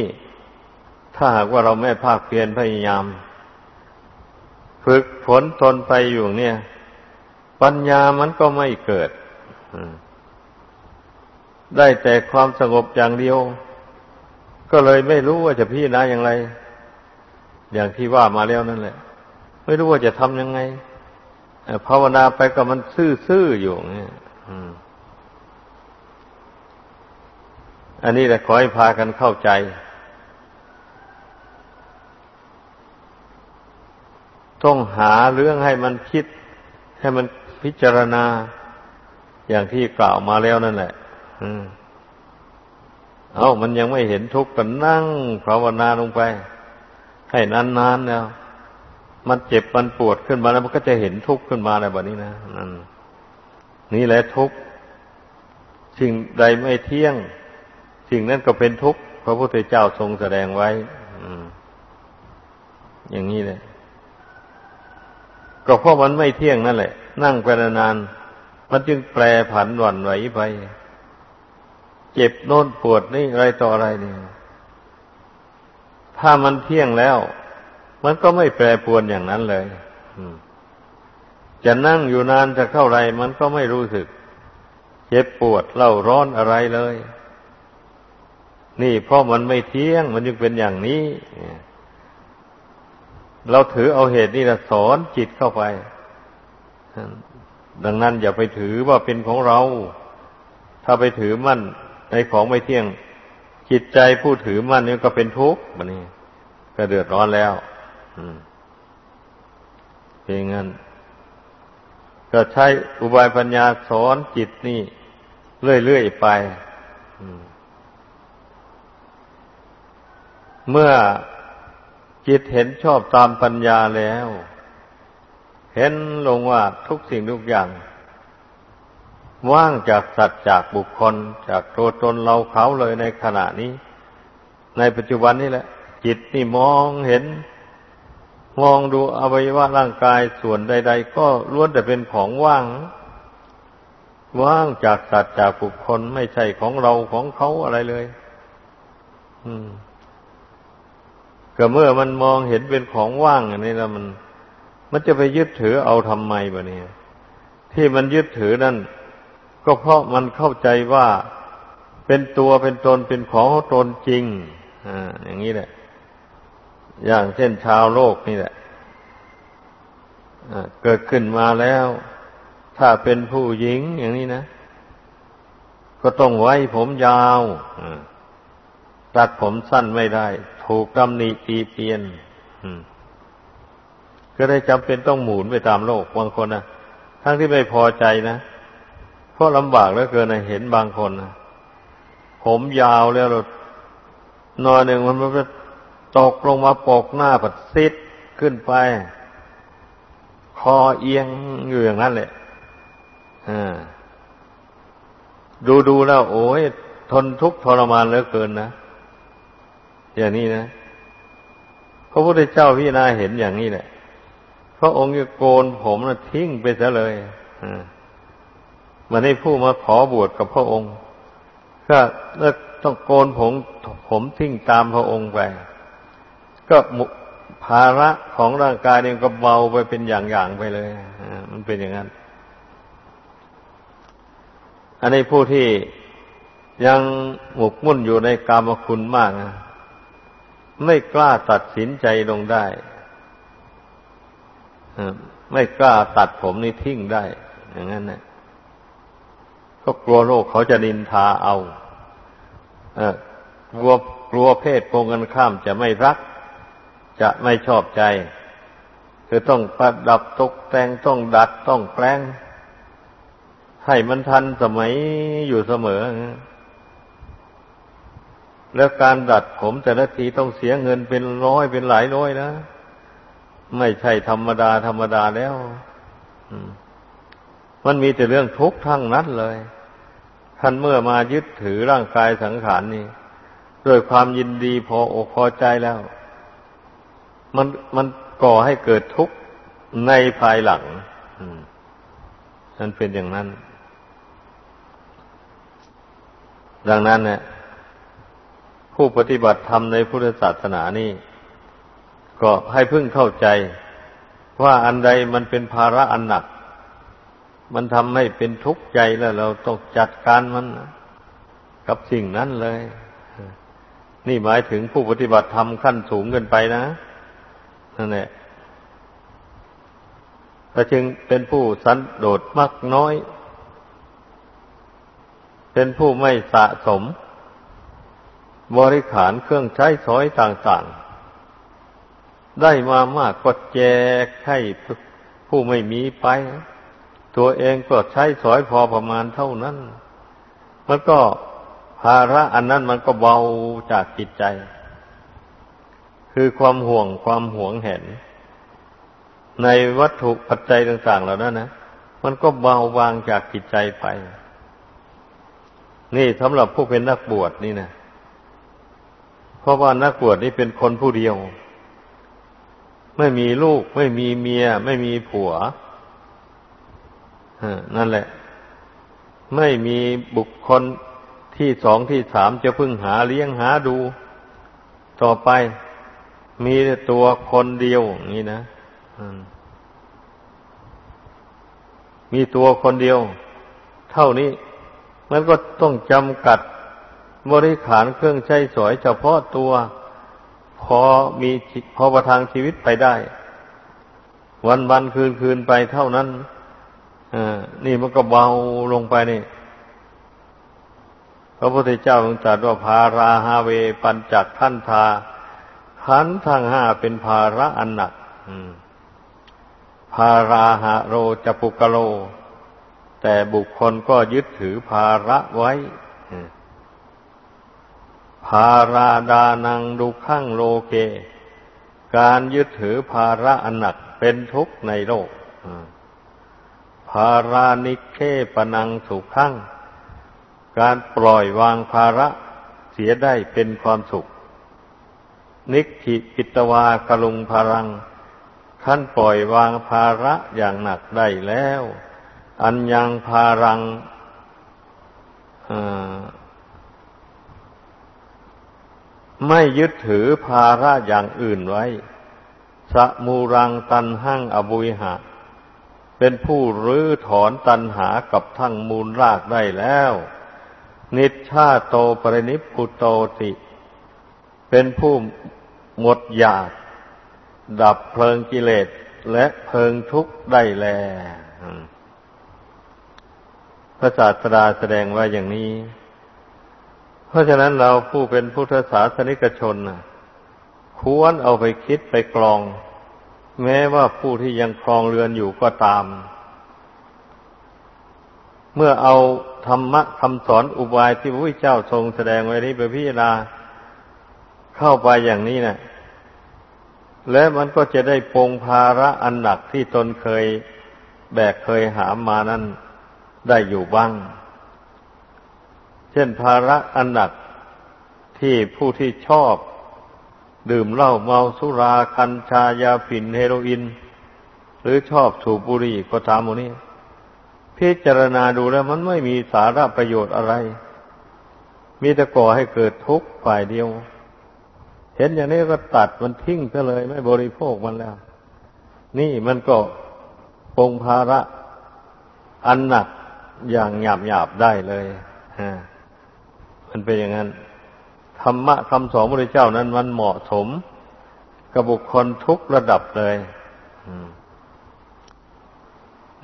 ถ้าหากว่าเราไม่ภาคเพียรพยายาม ฝึกฝนตนไปอยู่เนี่ย ปัญญามันก็ไม่เกิดได้แต่ความสงบอย่างเดียว ก็เลยไม่รู้ว่าจะพิจารณาอย่างไร อย่างที่ว่ามาแล้วนั่นแหละ ไม่รู้ว่าจะทำยังไงภาวนาไปก็มันซื่อๆอยู่เนี่ยอันนี้แหละขอให้พากันเข้าใจ ต้องหาเรื่องให้มันคิด ให้มันพิจารณา อย่างที่กล่าวมาแล้วนั่นแหละเอามันยังไม่เห็นทุกข์ก็นั่งภาวนาลงไป ให้นานๆแล้ว มันเจ็บมันปวดขึ้นมาแล้วมันก็จะเห็นทุกข์ขึ้นมาอะไรแบบนี้นะนั่นนี่แหละทุกข์สิ่งใดไม่เที่ยง สิ่งนั้นก็เป็นทุกข์พระพุทธเจ้าทรงแสดงไว้อย่างนี้เลยก็เพราะมันไม่เที่ยงนั่นแหละ นั่งไปนานมันจึงแปรผันหวั่นไหวไป เจ็บโน่นปวดนี่อะไรต่ออะไรเนี่ย ถ้ามันเที่ยงแล้ว มันก็ไม่แปรปวนอย่างนั้นเลยจะนั่งอยู่นานจะเข้าไร มันก็ไม่รู้สึก เจ็บปวดเล่าร้อนอะไรเลย นี่เพราะมันไม่เที่ยง มันจึงเป็นอย่างนี้เราถือเอาเหตุนี่ละสอนจิตเข้าไป ดังนั้นอย่าไปถือว่าเป็นของเรา ถ้าไปถือมั่นในของไม่เที่ยง จิตใจผู้ถือมั่นนี่ก็เป็นทุกข์มันนี่ก็เดือดร้อนแล้วเป็นงั้น ก็ใช้อุบายปัญญาสอนจิตนี่ เรื่อยๆไปเมื่อจิตเห็นชอบตามปัญญาแล้ว เห็นลงว่าทุกสิ่งทุกอย่าง ว่างจากสัตว์จากบุคคล จากตัวตนเราเขาเลยในขณะนี้ ในปัจจุบันนี้แหละ จิตนี่มองเห็น มองดูอวัยวะร่างกายส่วนใด ๆ ก็ล้วนแต่เป็นของว่าง ว่างจากสัตว์จากบุคคลไม่ใช่ของเราของเขาอะไรเลย อืมก็เมื่อมันมองเห็นเป็นของว่างอันนี้แล้วมัน มันจะไปยึดถือเอาทำไมบะเนี่ย ที่มันยึดถือนั่น ก็เพราะมันเข้าใจว่าเป็นตัวเป็นตนเป็นของตนจริงอ่าอย่างนี้แหละ อย่างเช่นชาวโลกนี่แหละเกิดขึ้นมาแล้ว ถ้าเป็นผู้หญิงอย่างนี้นะ ก็ต้องไว้ผมยาวตัดผมสั้นไม่ได้ ถูกตำหนิตีเปียนก็ได้จำเป็นต้องหมุนไปตามโลกบางคนนะทั้งที่ไม่พอใจนะ เพราะลำบากเหลือเกินนะเห็นบางคนนะผมยาวแล้วนอนหนึ่งมันมันตกลงมาปกหน้าปัดซิดขึ้นไป คอเอียงอยู่อย่างนั้นแหละดูดูแล้ว โอ้ยทนทุกข์ทรมานเหลือเกินนะอย่างนี้นะพระพุทธเจ้าพี่นาเห็นอย่างนี้แหละพระองค์จะโกนผมนะทิ้งไปซะเลย มันให้ผู้มาขอบวชกับพระองค์ ก็เลิกต้องโกนผมผมทิ้งตามพระองค์ไป ก็ภาระของร่างกายเนี่ยก็เบาไปเป็นอย่างๆไปเลยมันเป็นอย่างนั้น อันนี้ผู้ที่ยังหมกมุ่นอยู่ในกามคุณมากนะไม่กล้าตัดสินใจลงได้ไม่กล้าตัดผมนี่ทิ้งได้ อย่างนั้นนะ ก็กลัวโลกเขาจะนินทาเอากลัวกลัวเพศโกงกันข้ามจะไม่รัก จะไม่ชอบใจ คือต้องประดับตกแต่งต้องดัดต้องแปลง ให้มันทันสมัยอยู่เสมอ แล้วการดัดผมแต่ละทีต้องเสียเงินเป็นร้อยเป็นหลายร้อยนะไม่ใช่ธรรมดาธรรมดาแล้ว มันมีแต่เรื่องทุกข์ทั้งนั้นเลย ท่านเมื่อมายึดถือร่างกายสังขารนี้ด้วยความยินดีพออกพอใจแล้ว มันมันก่อให้เกิดทุกข์ในภายหลังนั่นเป็นอย่างนั้น ดังนั้นเนี่ยผู้ปฏิบัติธรรมในพุทธศาสนานี่ ก็ให้พึ่งเข้าใจ ว่าอันใดมันเป็นภาระอันหนัก มันทำให้เป็นทุกข์ใจแล้ว เราต้องจัดการมันกับสิ่งนั้นเลย นี่หมายถึงผู้ปฏิบัติธรรมขั้นสูงเกินไปนะนั่นแหละก็จึงเป็นผู้สันโดษมากน้อย เป็นผู้ไม่สะสม บริขารเครื่องใช้สอยต่างๆ ได้มามากก็แจกให้ผู้ไม่มีไป ตัวเองก็ใช้สอยพอประมาณเท่านั้น มันก็ภาระอันนั้นมันก็เบาจากจิตใจ คือความห่วงความหวงเห็น ในวัตถุปัจจัยต่าง ๆ เหล่านั้นนะ มันก็เบาบางจากจิตใจไป นี่สำหรับผู้เป็นนักบวชนี่นะเพราะว่านักบวชนี่เป็นคนผู้เดียว ไม่มีลูก ไม่มีเมีย ไม่มีผัว นั่นแหละ ไม่มีบุคคลที่สองที่สามจะพึ่งหาเลี้ยงหาดู ต่อไปมีตัวคนเดียวอย่างนี้นะมีตัวคนเดียว เท่านี้ มันก็ต้องจำกัดบริขารเครื่องใช้สอยเฉพาะตัวพอมีพอประทังชีวิตไปได้ วันวันคืนคืนไปเท่านั้น นี่มันก็เบาลงไปนี่ พระพุทธเจ้าทรงตรัสว่าภาราฮาเวปัญจักขันธาขันทั้งห้าเป็นภาระอันหนักภาราหะโรจปุกโล แต่บุคคลก็ยึดถือภาระไว้ภาราดานังดุขังโลเก การยึดถือภาระอันหนักเป็นทุกข์ในโลกภารานิเคปนังสุขังการปล่อยวางภาระเสียได้เป็นความสุข นิคิปิตวากลุงพารังขั้นปล่อยวางภาระอย่างหนักได้แล้ว อันยังภารังไม่ยึดถือภาระอย่างอื่นไว้ สมูรังตันหั่งอบุยหะ เป็นผู้รื้อถอนตันหากับทั้งมูลรากได้แล้ว นิชาโตปรินิพุโตติ เป็นผู้หมดอยาก ดับเพลิงกิเลสและเพลิงทุกข์ได้แลพระศาสดาแสดงว่าอย่างนี้ เพราะฉะนั้นเราผู้เป็นพุทธศาสนิกชนควรเอาไปคิดไปกรอง แม้ว่าผู้ที่ยังครองเรือนอยู่ก็ตาม เมื่อเอาธรรมะคำสอนอุบายที่พระพุทธเจ้าทรงแสดงไว้นี้ไปพิจารณาเข้าไปอย่างนี้นะ่ะและมันก็จะได้ปงภาระอันหนักที่ตนเคยแบกเคยหามมานั้นได้อยู่บ้าง เช่นภาระอันหนักที่ผู้ที่ชอบ ดื่มเหล้าเมาสุราคัญชายาฝิ่นเฮโรอีนหรือชอบสูบบุหรี่ก็ตามหมดนี้พิจารณาดูแล้วมันไม่มีสาระประโยชน์อะไร มีแต่ก่อให้เกิดทุกข์ฝ่ายเดียว เห็นอย่างนี้ก็ตัดมันทิ้งไปเลย ไม่บริโภคมันแล้ว นี่มันก็ปงภาระอันหนักอย่างหยาบหยาบได้เลยฮะมันเป็นอย่างนั้น ธรรมะคำสอนพระเจ้านั้นมันเหมาะสมกับบุคคลทุกระดับเลย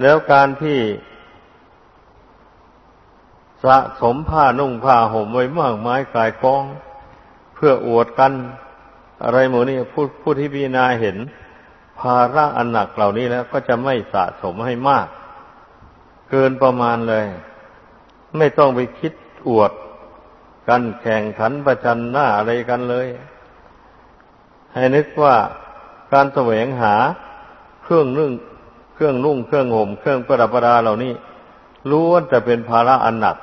แล้วการที่สะสมผ้านุ่งผ้าห่มไว้มากมายกายกอง เพื่ออวดกัน อะไรหมดนี่ผู้ผู้ที่พิจารณาเห็น ภาระอันหนักเหล่านี้แล้ว ก็จะไม่สะสมให้มาก เกินประมาณเลย ไม่ต้องไปคิดอวด กันแข่งขันประจันหน้าอะไรกันเลย ให้นึกว่าการแสวงหาเครื่องนึ่งเครื่องนุ่งเครื่องห่มเครื่องประดับประดาเหล่านี้ล้วนแต่เป็นภาระอันหนัก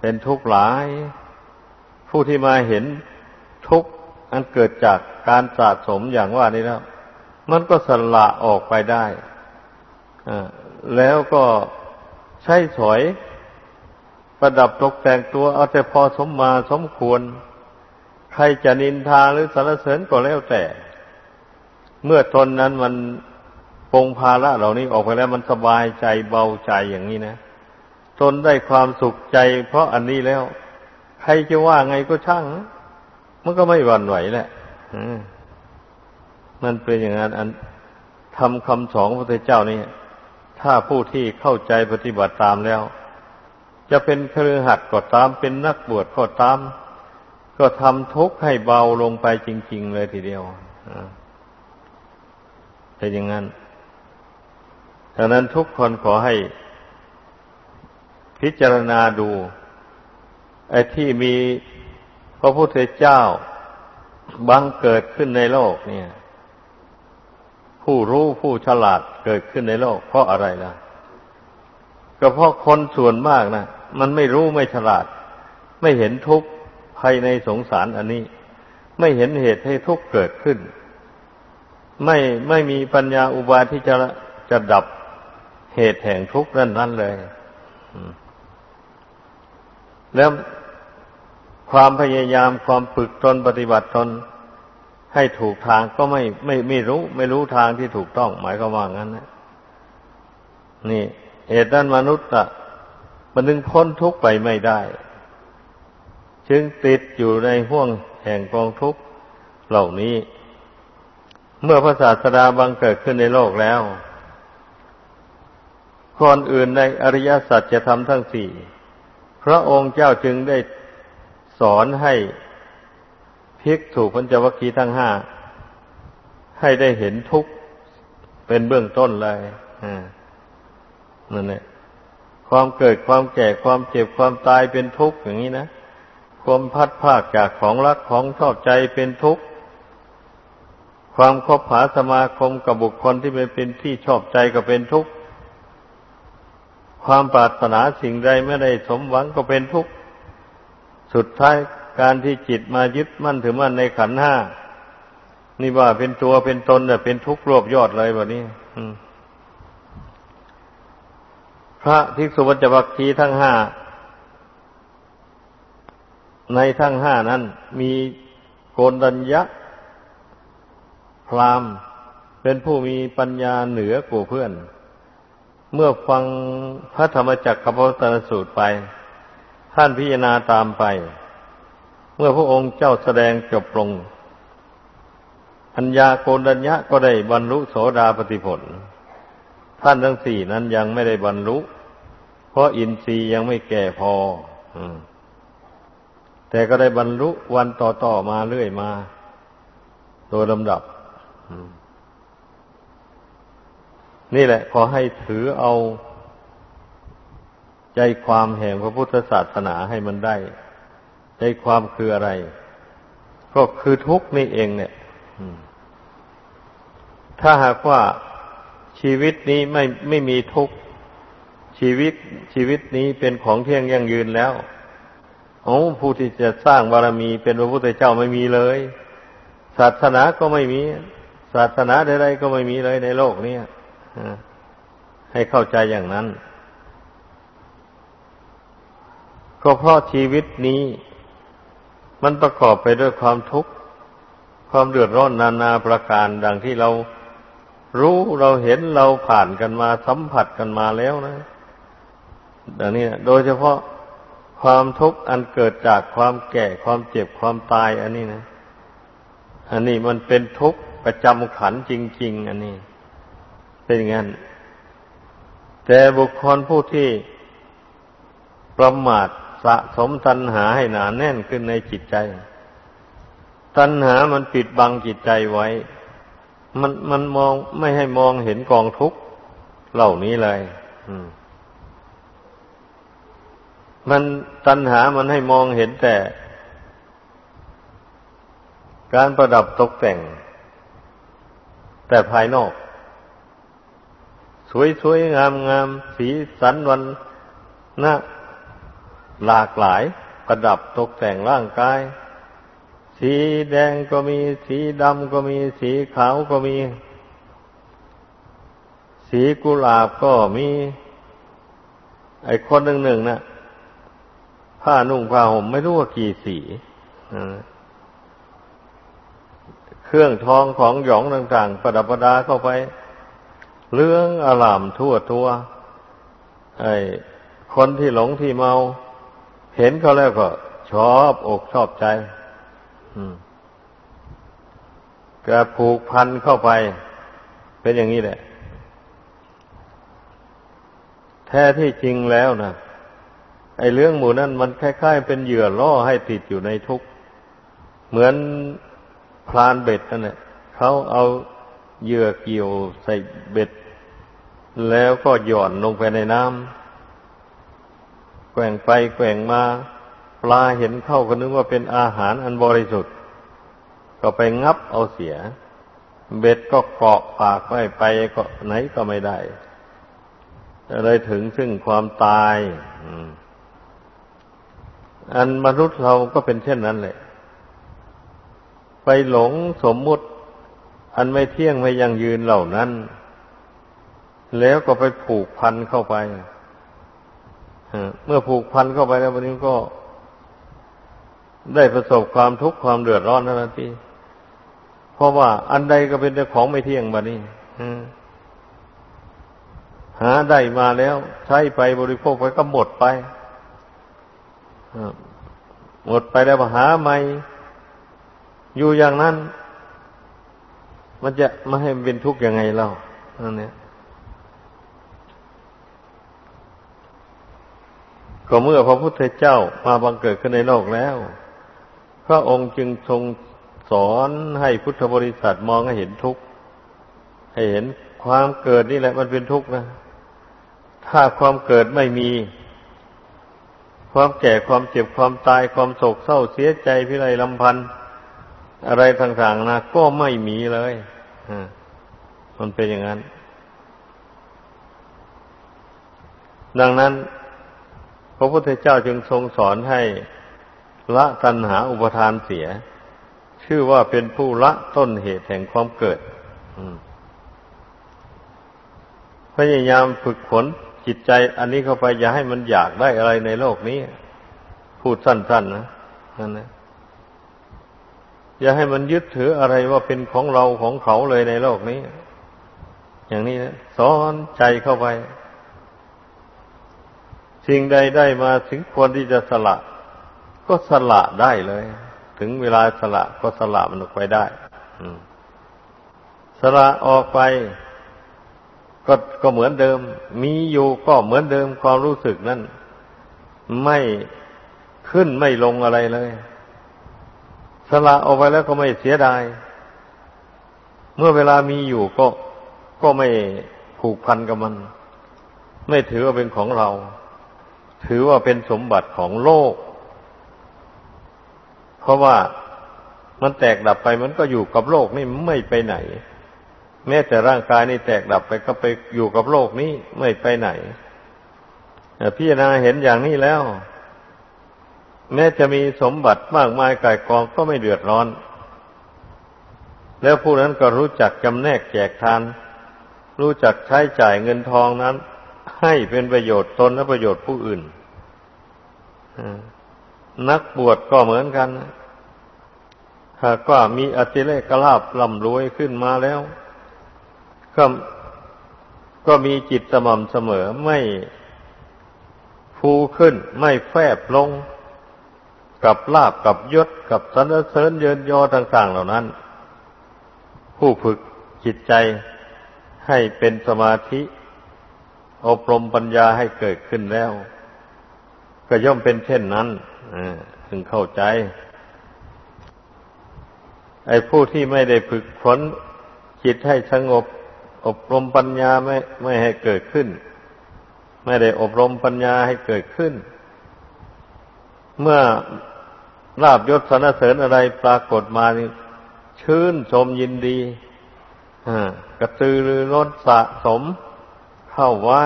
เป็นทุกข์หลาย ผู้ที่มาเห็นทุกข์อันเกิดจากการสะสมอย่างว่านี้แล้ว มันก็สละออกไปได้แล้วก็ใช้สอย ประดับตกแต่งตัวเอาแต่พอสมมาสมควร ใครจะนินทาหรือสรรเสริญก็แล้วแต่ เมื่อตนนั้นมันปงภาระเหล่านี้ออกไปแล้วมันสบายใจเบาใจอย่างนี้นะตนได้ความสุขใจ เพราะอันนี้แล้ว ใครจะว่าไงก็ช่าง มันก็ไม่หวั่นไหวแหละมันเป็นอย่างนั้นอันทำคำสอนพระพุทธเจ้านี่ถ้าผู้ที่เข้าใจปฏิบัติตามแล้ว จะเป็นเครือหัดก็ตามเป็นนักบวชก็ตาม ก็ทำทุกข์ให้เบาลงไปจริง ๆ เลยทีเดียวเป็นอย่างนั้นดังนั้นทุกคนขอให้พิจารณาดู ไอ้ที่มีพระพุทธเจ้าบังเกิดขึ้นในโลกเนี่ย ผู้รู้ผู้ฉลาดเกิดขึ้นในโลก เพราะอะไรล่ะ ก็เพราะคนส่วนมากนะ มันไม่รู้ไม่ฉลาด ไม่เห็นทุกข์ภายในสงสารอันนี้ ไม่เห็นเหตุให้ทุกข์เกิดขึ้น ไม่ไม่มีปัญญาอุบายที่จะจะดับเหตุแห่งทุกข์นั่นนั่นเลยแล้วความพยายามความฝึกตนปฏิบัติตนให้ถูกทางก็ไม่ไม่ไม่รู้ ไม่รู้ทางที่ถูกต้อง หมายความว่างั้นนะนี่เหตุด้านมนุษย์อะ มันนึงพ้นทุกข์ไปไม่ได้ จึงติดอยู่ในห่วงแห่งกองทุกข์เหล่านี้ เมื่อพระศาสดาบังเกิดขึ้นในโลกแล้วก่อนอื่นในอริยสัจจะทำทั้งสี่ พระองค์เจ้าจึงได้สอนให้ภิกษุพัญจวัคคีย์ทั้งห้า ให้ได้เห็นทุกข์เป็นเบื้องต้นเลยนั่นแหละ ความเกิดความแก่ความเจ็บความตายเป็นทุกข์อย่างนี้นะ ความพัดภาคจากของรักของชอบใจเป็นทุกข์ ความคบหาสมาคมกับบุคคลที่ไม่เป็นที่ชอบใจก็เป็นทุกข์ ความปรารถนาสิ่งใดไม่ได้สมหวังก็เป็นทุกข์ สุดท้ายการที่จิตมายึดมั่นถือมั่นในขันห้านี่ว่าเป็นตัวเป็นตนเน่ยเป็นทุกข์รวบยอดเลยแบบนี้ พระภิกษุวัจวัคคีทั้งห้า ในทั้งห้านั้น มีโกนดัญญะพรามเป็นผู้มีปัญญาเหนือกว่าเพื่อน เมื่อฟังพระธรรมจักรกับพระตนสูตรไป ท่านพิจารณาตามไป เมื่อพระองค์เจ้าแสดงจบลง อัญญาโกนัญญะก็ได้บรรลุโสดาปติผล ท่านทั้งสี่นั้นยังไม่ได้บรรลุ เพราะอินทรีย์ยังไม่แก่พอแต่ก็ได้บรรลุวันต่อๆมาเรื่อยมา โดยลำดับนี่แหละ ขอให้ถือเอาใจความแห่งพระพุทธศาสนาให้มันได้ ใจความคืออะไร ก็คือทุกข์นี่เองเนี่ยถ้าหากว่า ชีวิตนี้ไม่ไม่มีทุกข์ชีวิตชีวิตนี้เป็นของเที่ยงยั่งยืนแล้วโอ้ผู้ที่จะสร้างบารมีเป็นพระพุทธเจ้าไม่มีเลย ศาสนาก็ไม่มี ศาสนาใดๆก็ไม่มีเลยในโลกนี้ให้เข้าใจอย่างนั้น ก็เพราะชีวิตนี้ มันประกอบไปด้วยความทุกข์ ความเดือดร้อนนานาประการดังที่เรา รู้เราเห็นเราผ่านกันมาสัมผัสกันมาแล้วนะดังนี้โดยเฉพาะความทุกข์อันเกิดจากความแก่ความเจ็บความตาย อันนี้นะ อันนี้มันเป็นทุกข์ประจำขันจริง ๆ อันนี้ เป็นอย่างนั้น แต่บุคคลผู้ที่ประมาทสะสมตัณหาให้หนาแน่นขึ้นในจิตใจ ตัณหามันปิดบังจิตใจไว้ มันมันมองไม่ให้มองเห็นกองทุกข์เหล่านี้เลยมันตัณหามันให้มองเห็นแต่ การประดับตกแต่ง แต่ภายนอก สวยๆ งามๆ สีสันวันนะหลากหลาย ประดับตกแต่งร่างกาย สีแดงก็มี สีดำก็มี สีขาวก็มี สีกุหลาบก็มี ไอ้คนหนึ่งหนึ่งนะผ้านุ่งผ้าห่มไม่รู้ว่ากี่สีเครื่องทองของหยองต่างๆ ประดับประดาเข้าไปเรื่องอลามทั่วทั่วไอ้คนที่หลงที่เมา เห็นเขาแล้วก็ชอบอกชอบใจ ก็ผูกพันเข้าไป เป็นอย่างนี้แหละ แท้ที่จริงแล้วนะไอ้เรื่องหมู่นั้นมันคล้ายๆ เป็นเหยื่อล่อให้ติดอยู่ในทุกข์เหมือนพรานเบ็ดนั่นแหละเขาเอาเหยื่อเกี่ยวใส่เบ็ด แล้วก็หย่อนลงไปในน้ำแกว่งไปแกว่งมา ปลาเห็นเข้าก็นึกว่าเป็นอาหารอันบริสุทธิ์ ก็ไปงับเอาเสีย เบ็ดก็เกาะปากไว้ไปก็ไหนก็ไม่ได้เลยถึงซึ่งความตายอันมนุษย์เราก็เป็นเช่นนั้นแหละ ไปหลงสมมุติ อันไม่เที่ยงไม่ยังยืนเหล่านั้น แล้วก็ไปผูกพันเข้าไปเมื่อผูกพันเข้าไปแล้ววันนี้ก็ ได้ประสบความทุกข์ความเดือดร้อนนั่นละที่เพราะว่าอันใดก็เป็นแต่ของไม่เที่ยงบัดนี้หาได้มาแล้ว ใช้ไปบริโภคไปก็หมดไปหมดไปแล้วหาใหม่อยู่อย่างนั้น มันจะไม่ให้มันเป็นทุกข์ยังไงเล่าอันนี้ก็เมื่อพระพุทธเจ้ามาบังเกิดขึ้นในโลกแล้ว พระองค์จึงทรงสอนให้พุทธบริษัทมองให้เห็นทุกข์ให้เห็นความเกิดนี่แหละมันเป็นทุกข์นะ ถ้าความเกิดไม่มี ความแก่ความเจ็บความตายความโศกเศร้าเสียใจพิไรลำพันธ์อะไรต่างๆนะก็ไม่มีเลยมันเป็นอย่างนั้น ดังนั้น พระพุทธเจ้าจึงทรงสอนให้ ละตัณหาอุปทานเสีย ชื่อว่าเป็นผู้ละต้นเหตุแห่งความเกิดพยายามฝึกฝนจิตใจ อันนี้เข้าไปอย่าให้มันอยากได้อะไรในโลกนี้ พูดสั้นๆนะนั่นนะอย่าให้มันยึดถืออะไรว่าเป็นของเราของเขาเลยในโลกนี้ อย่างนี้นะสอนใจเข้าไป สิ่งใดได้มาถึงควรที่จะสละ ก็สละได้เลย ถึงเวลาสละก็สละมันออกไปได้สละออกไป ก็ก็เหมือนเดิม มีอยู่ก็เหมือนเดิมความรู้สึกนั้นไม่ขึ้นไม่ลงอะไรเลย สละออกไปแล้วก็ไม่เสียดาย เมื่อเวลามีอยู่ก็ก็ไม่ผูกพันกับมัน ไม่ถือว่าเป็นของเรา ถือว่าเป็นสมบัติของโลก เพราะว่ามันแตกดับไปมันก็อยู่กับโลกนี่ไม่ไปไหน แม้แต่ร่างกายนี่แตกดับไปก็ไปอยู่กับโลกนี้ไม่ไปไหนพี่นาเห็นอย่างนี้แล้ว แม้จะมีสมบัติมากมายกายกองก็ไม่เดือดร้อน แล้วผู้นั้นก็รู้จักจำแนกแจกทาน รู้จักใช้จ่ายเงินทองนั้น ให้เป็นประโยชน์ตนและประโยชน์ผู้อื่น นักบวชก็เหมือนกัน หากว่ามีอติเลกลาบล่ำรวยขึ้นมาแล้ว ก็ก็มีจิตสม่ำเสมอไม่ฟูขึ้น ไม่แฟบลง กับลาบกับยศกับสรรเสริญเยินยอต่าง ๆ เหล่านั้น ผู้ฝึกจิตใจให้เป็นสมาธิอบรมปัญญาให้เกิดขึ้นแล้ว ก็ย่อมเป็นเช่นนั้น ถึงเข้าใจ ไอ้ผู้ที่ไม่ได้ฝึกฝนจิตให้สงบ อบรมปัญญาไม่ไม่ให้เกิดขึ้น ไม่ได้อบรมปัญญาให้เกิดขึ้น เมื่อลาบยศสรรเสริญอะไรปรากฏมานี่ชื่นชมยินดีกระตือรือร้นสะสม เข้าไว้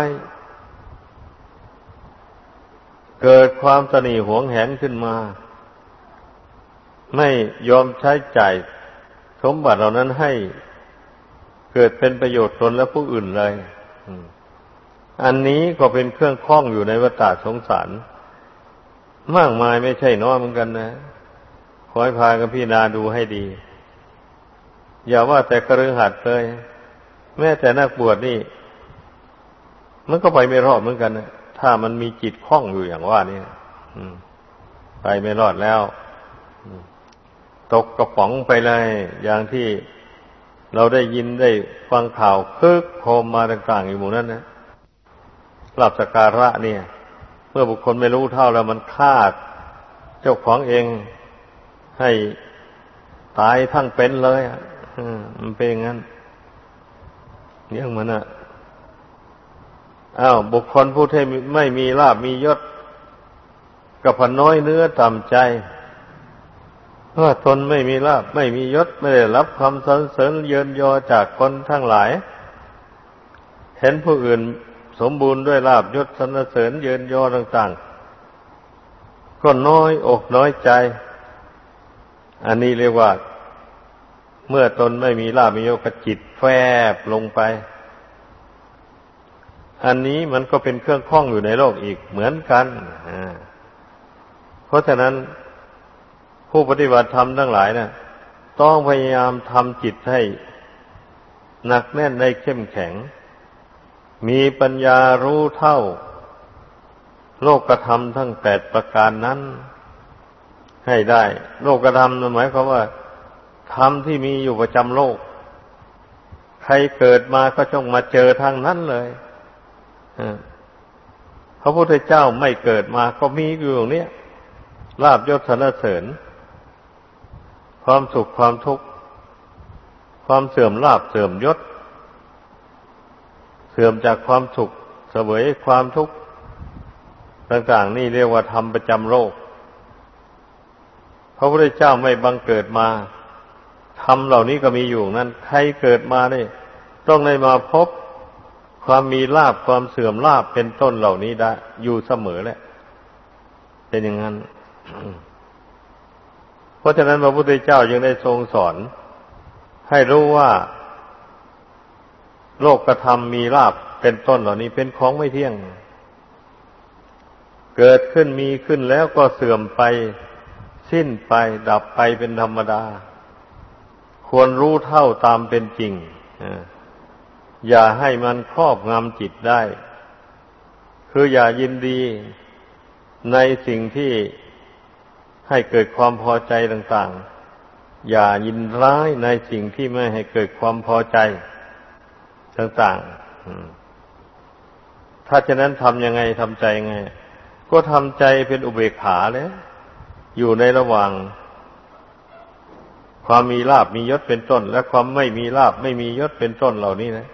เกิดความสนีหวงแหนขึ้นมา ไม่ยอมใช้จ่ายสมบัติเหล่านั้นให้เกิดเป็นประโยชน์ตนและผู้อื่นเลยอันนี้ก็เป็นเครื่องคล้องอยู่ในวัฏสงสาร มากมายไม่ใช่น้อยเหมือนกันนะขอให้พากันพี่นาดูให้ดี อย่าว่าแต่กระรืหัดเลย แม้แต่นักบวชนี่ มันก็ไปไม่รอดเหมือนกันนะ ถ้ามันมีจิตคล้องอยู่อย่างว่านี่ไปไม่รอดแล้วตกกระป๋องไปเลย อย่างที่เราได้ยินได้ฟังข่าวคึกโคมมาต่างๆอยู่หมู่นั้นนะหลับสการะเนี่ย เมื่อบุคคลไม่รู้เท่าแล้วมันฆ่าเจ้าของเองให้ตายทั้งเป็นเลยอะมันเป็นอย่างนั้นเนี่ยมันอะ อ้าวบุคคลผู้ที่ไม่มีลาบมียศกับพน้อยเนื้อต่ำใจเพราะตนไม่มีลาบไม่มียศไม่ได้รับความสรรเสริญเยินยอจากคนทั้งหลาย เห็นผู้อื่นสมบูรณ์ด้วยลาบยศสรรเสริญเยินยอต่าง ๆ ก็น้อยอกน้อยใจ อันนี้เรียกว่า เมื่อตนไม่มีลาบมียศกจิตแฟบลงไป อันนี้มันก็เป็นเครื่องข้องอยู่ในโลกอีกเหมือนกัน เพราะฉะนั้นผู้ปฏิบัติธรรมทั้งหลายนะต้องพยายามทำจิตให้หนักแน่นในเข้มแข็ง มีปัญญารู้เท่า โลกธรรมทั้งแปดประการนั้น ให้ได้ โลกธรรมหมายความว่าธรรมที่มีอยู่ประจำโลก ใครเกิดมาก็ต้องมาเจอทางนั้นเลย พระพุทธเจ้าไม่เกิดมาก็มีอยู่ตรงนี้ลาบยศสรรเสริญ ความสุขความทุกข์ความเสื่อมลาบเสื่อมยศ เสื่อมจากความสุขเสวยความทุกข์ต่างๆนี่เรียกว่าธรรมประจำโลก พระพุทธเจ้าไม่บังเกิดมาธรรมเหล่านี้ก็มีอยู่นั้น ใครเกิดมาเนี่ ต้องได้มาพบ ความมีลาบความเสื่อมลาบเป็นต้นเหล่านี้ได้ อยู่เสมอแหละ เป็นอย่างนั้น เพราะฉะนั้นพระพุทธเจ้ายังได้ทรงสอน ให้รู้ว่า โลกกระทำมีลาบเป็นต้นเหล่านี้เป็นของไม่เที่ยง เกิดขึ้นมีขึ้นแล้วก็เสื่อมไป สิ้นไปดับไปเป็นธรรมดา ควรรู้เท่าตามเป็นจริงอ อย่าให้มันครอบงำจิตได้ คืออย่ายินดีในสิ่งที่ให้เกิดความพอใจต่าง ๆ อย่ายินร้ายในสิ่งที่ไม่ให้เกิดความพอใจต่างๆ ถ้าฉะนั้นทำยังไงทำใจยังไง ก็ทำใจเป็นอุเบกขาเลยอยู่ในระหว่าง ความมีลาบมียศเป็นต้น และความไม่มีลาบไม่มียศเป็นต้นเหล่านี้นะ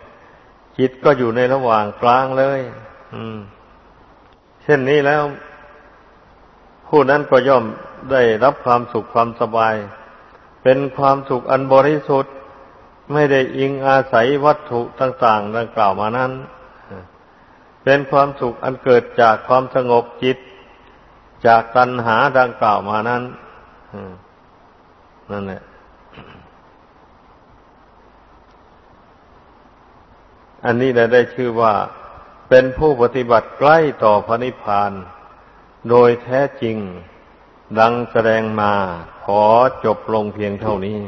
จิตก็อยู่ในระหว่างกลางเลย อืม เช่นนี้แล้ว ผู้นั้นก็ย่อมได้รับความสุขความสบาย เป็นความสุขอันบริสุทธิ์ ไม่ได้อิงอาศัยวัตถุต่างๆดังกล่าวมานั้น เป็นความสุขอันเกิดจากความสงบจิต จากตัณหาดังกล่าวมานั้นนั่นแหละ อันนี้ได้ชื่อว่าเป็นผู้ปฏิบัติใกล้ต่อพระนิพพาน โดยแท้จริงดังแสดงมาขอจบลงเพียงเท่านี้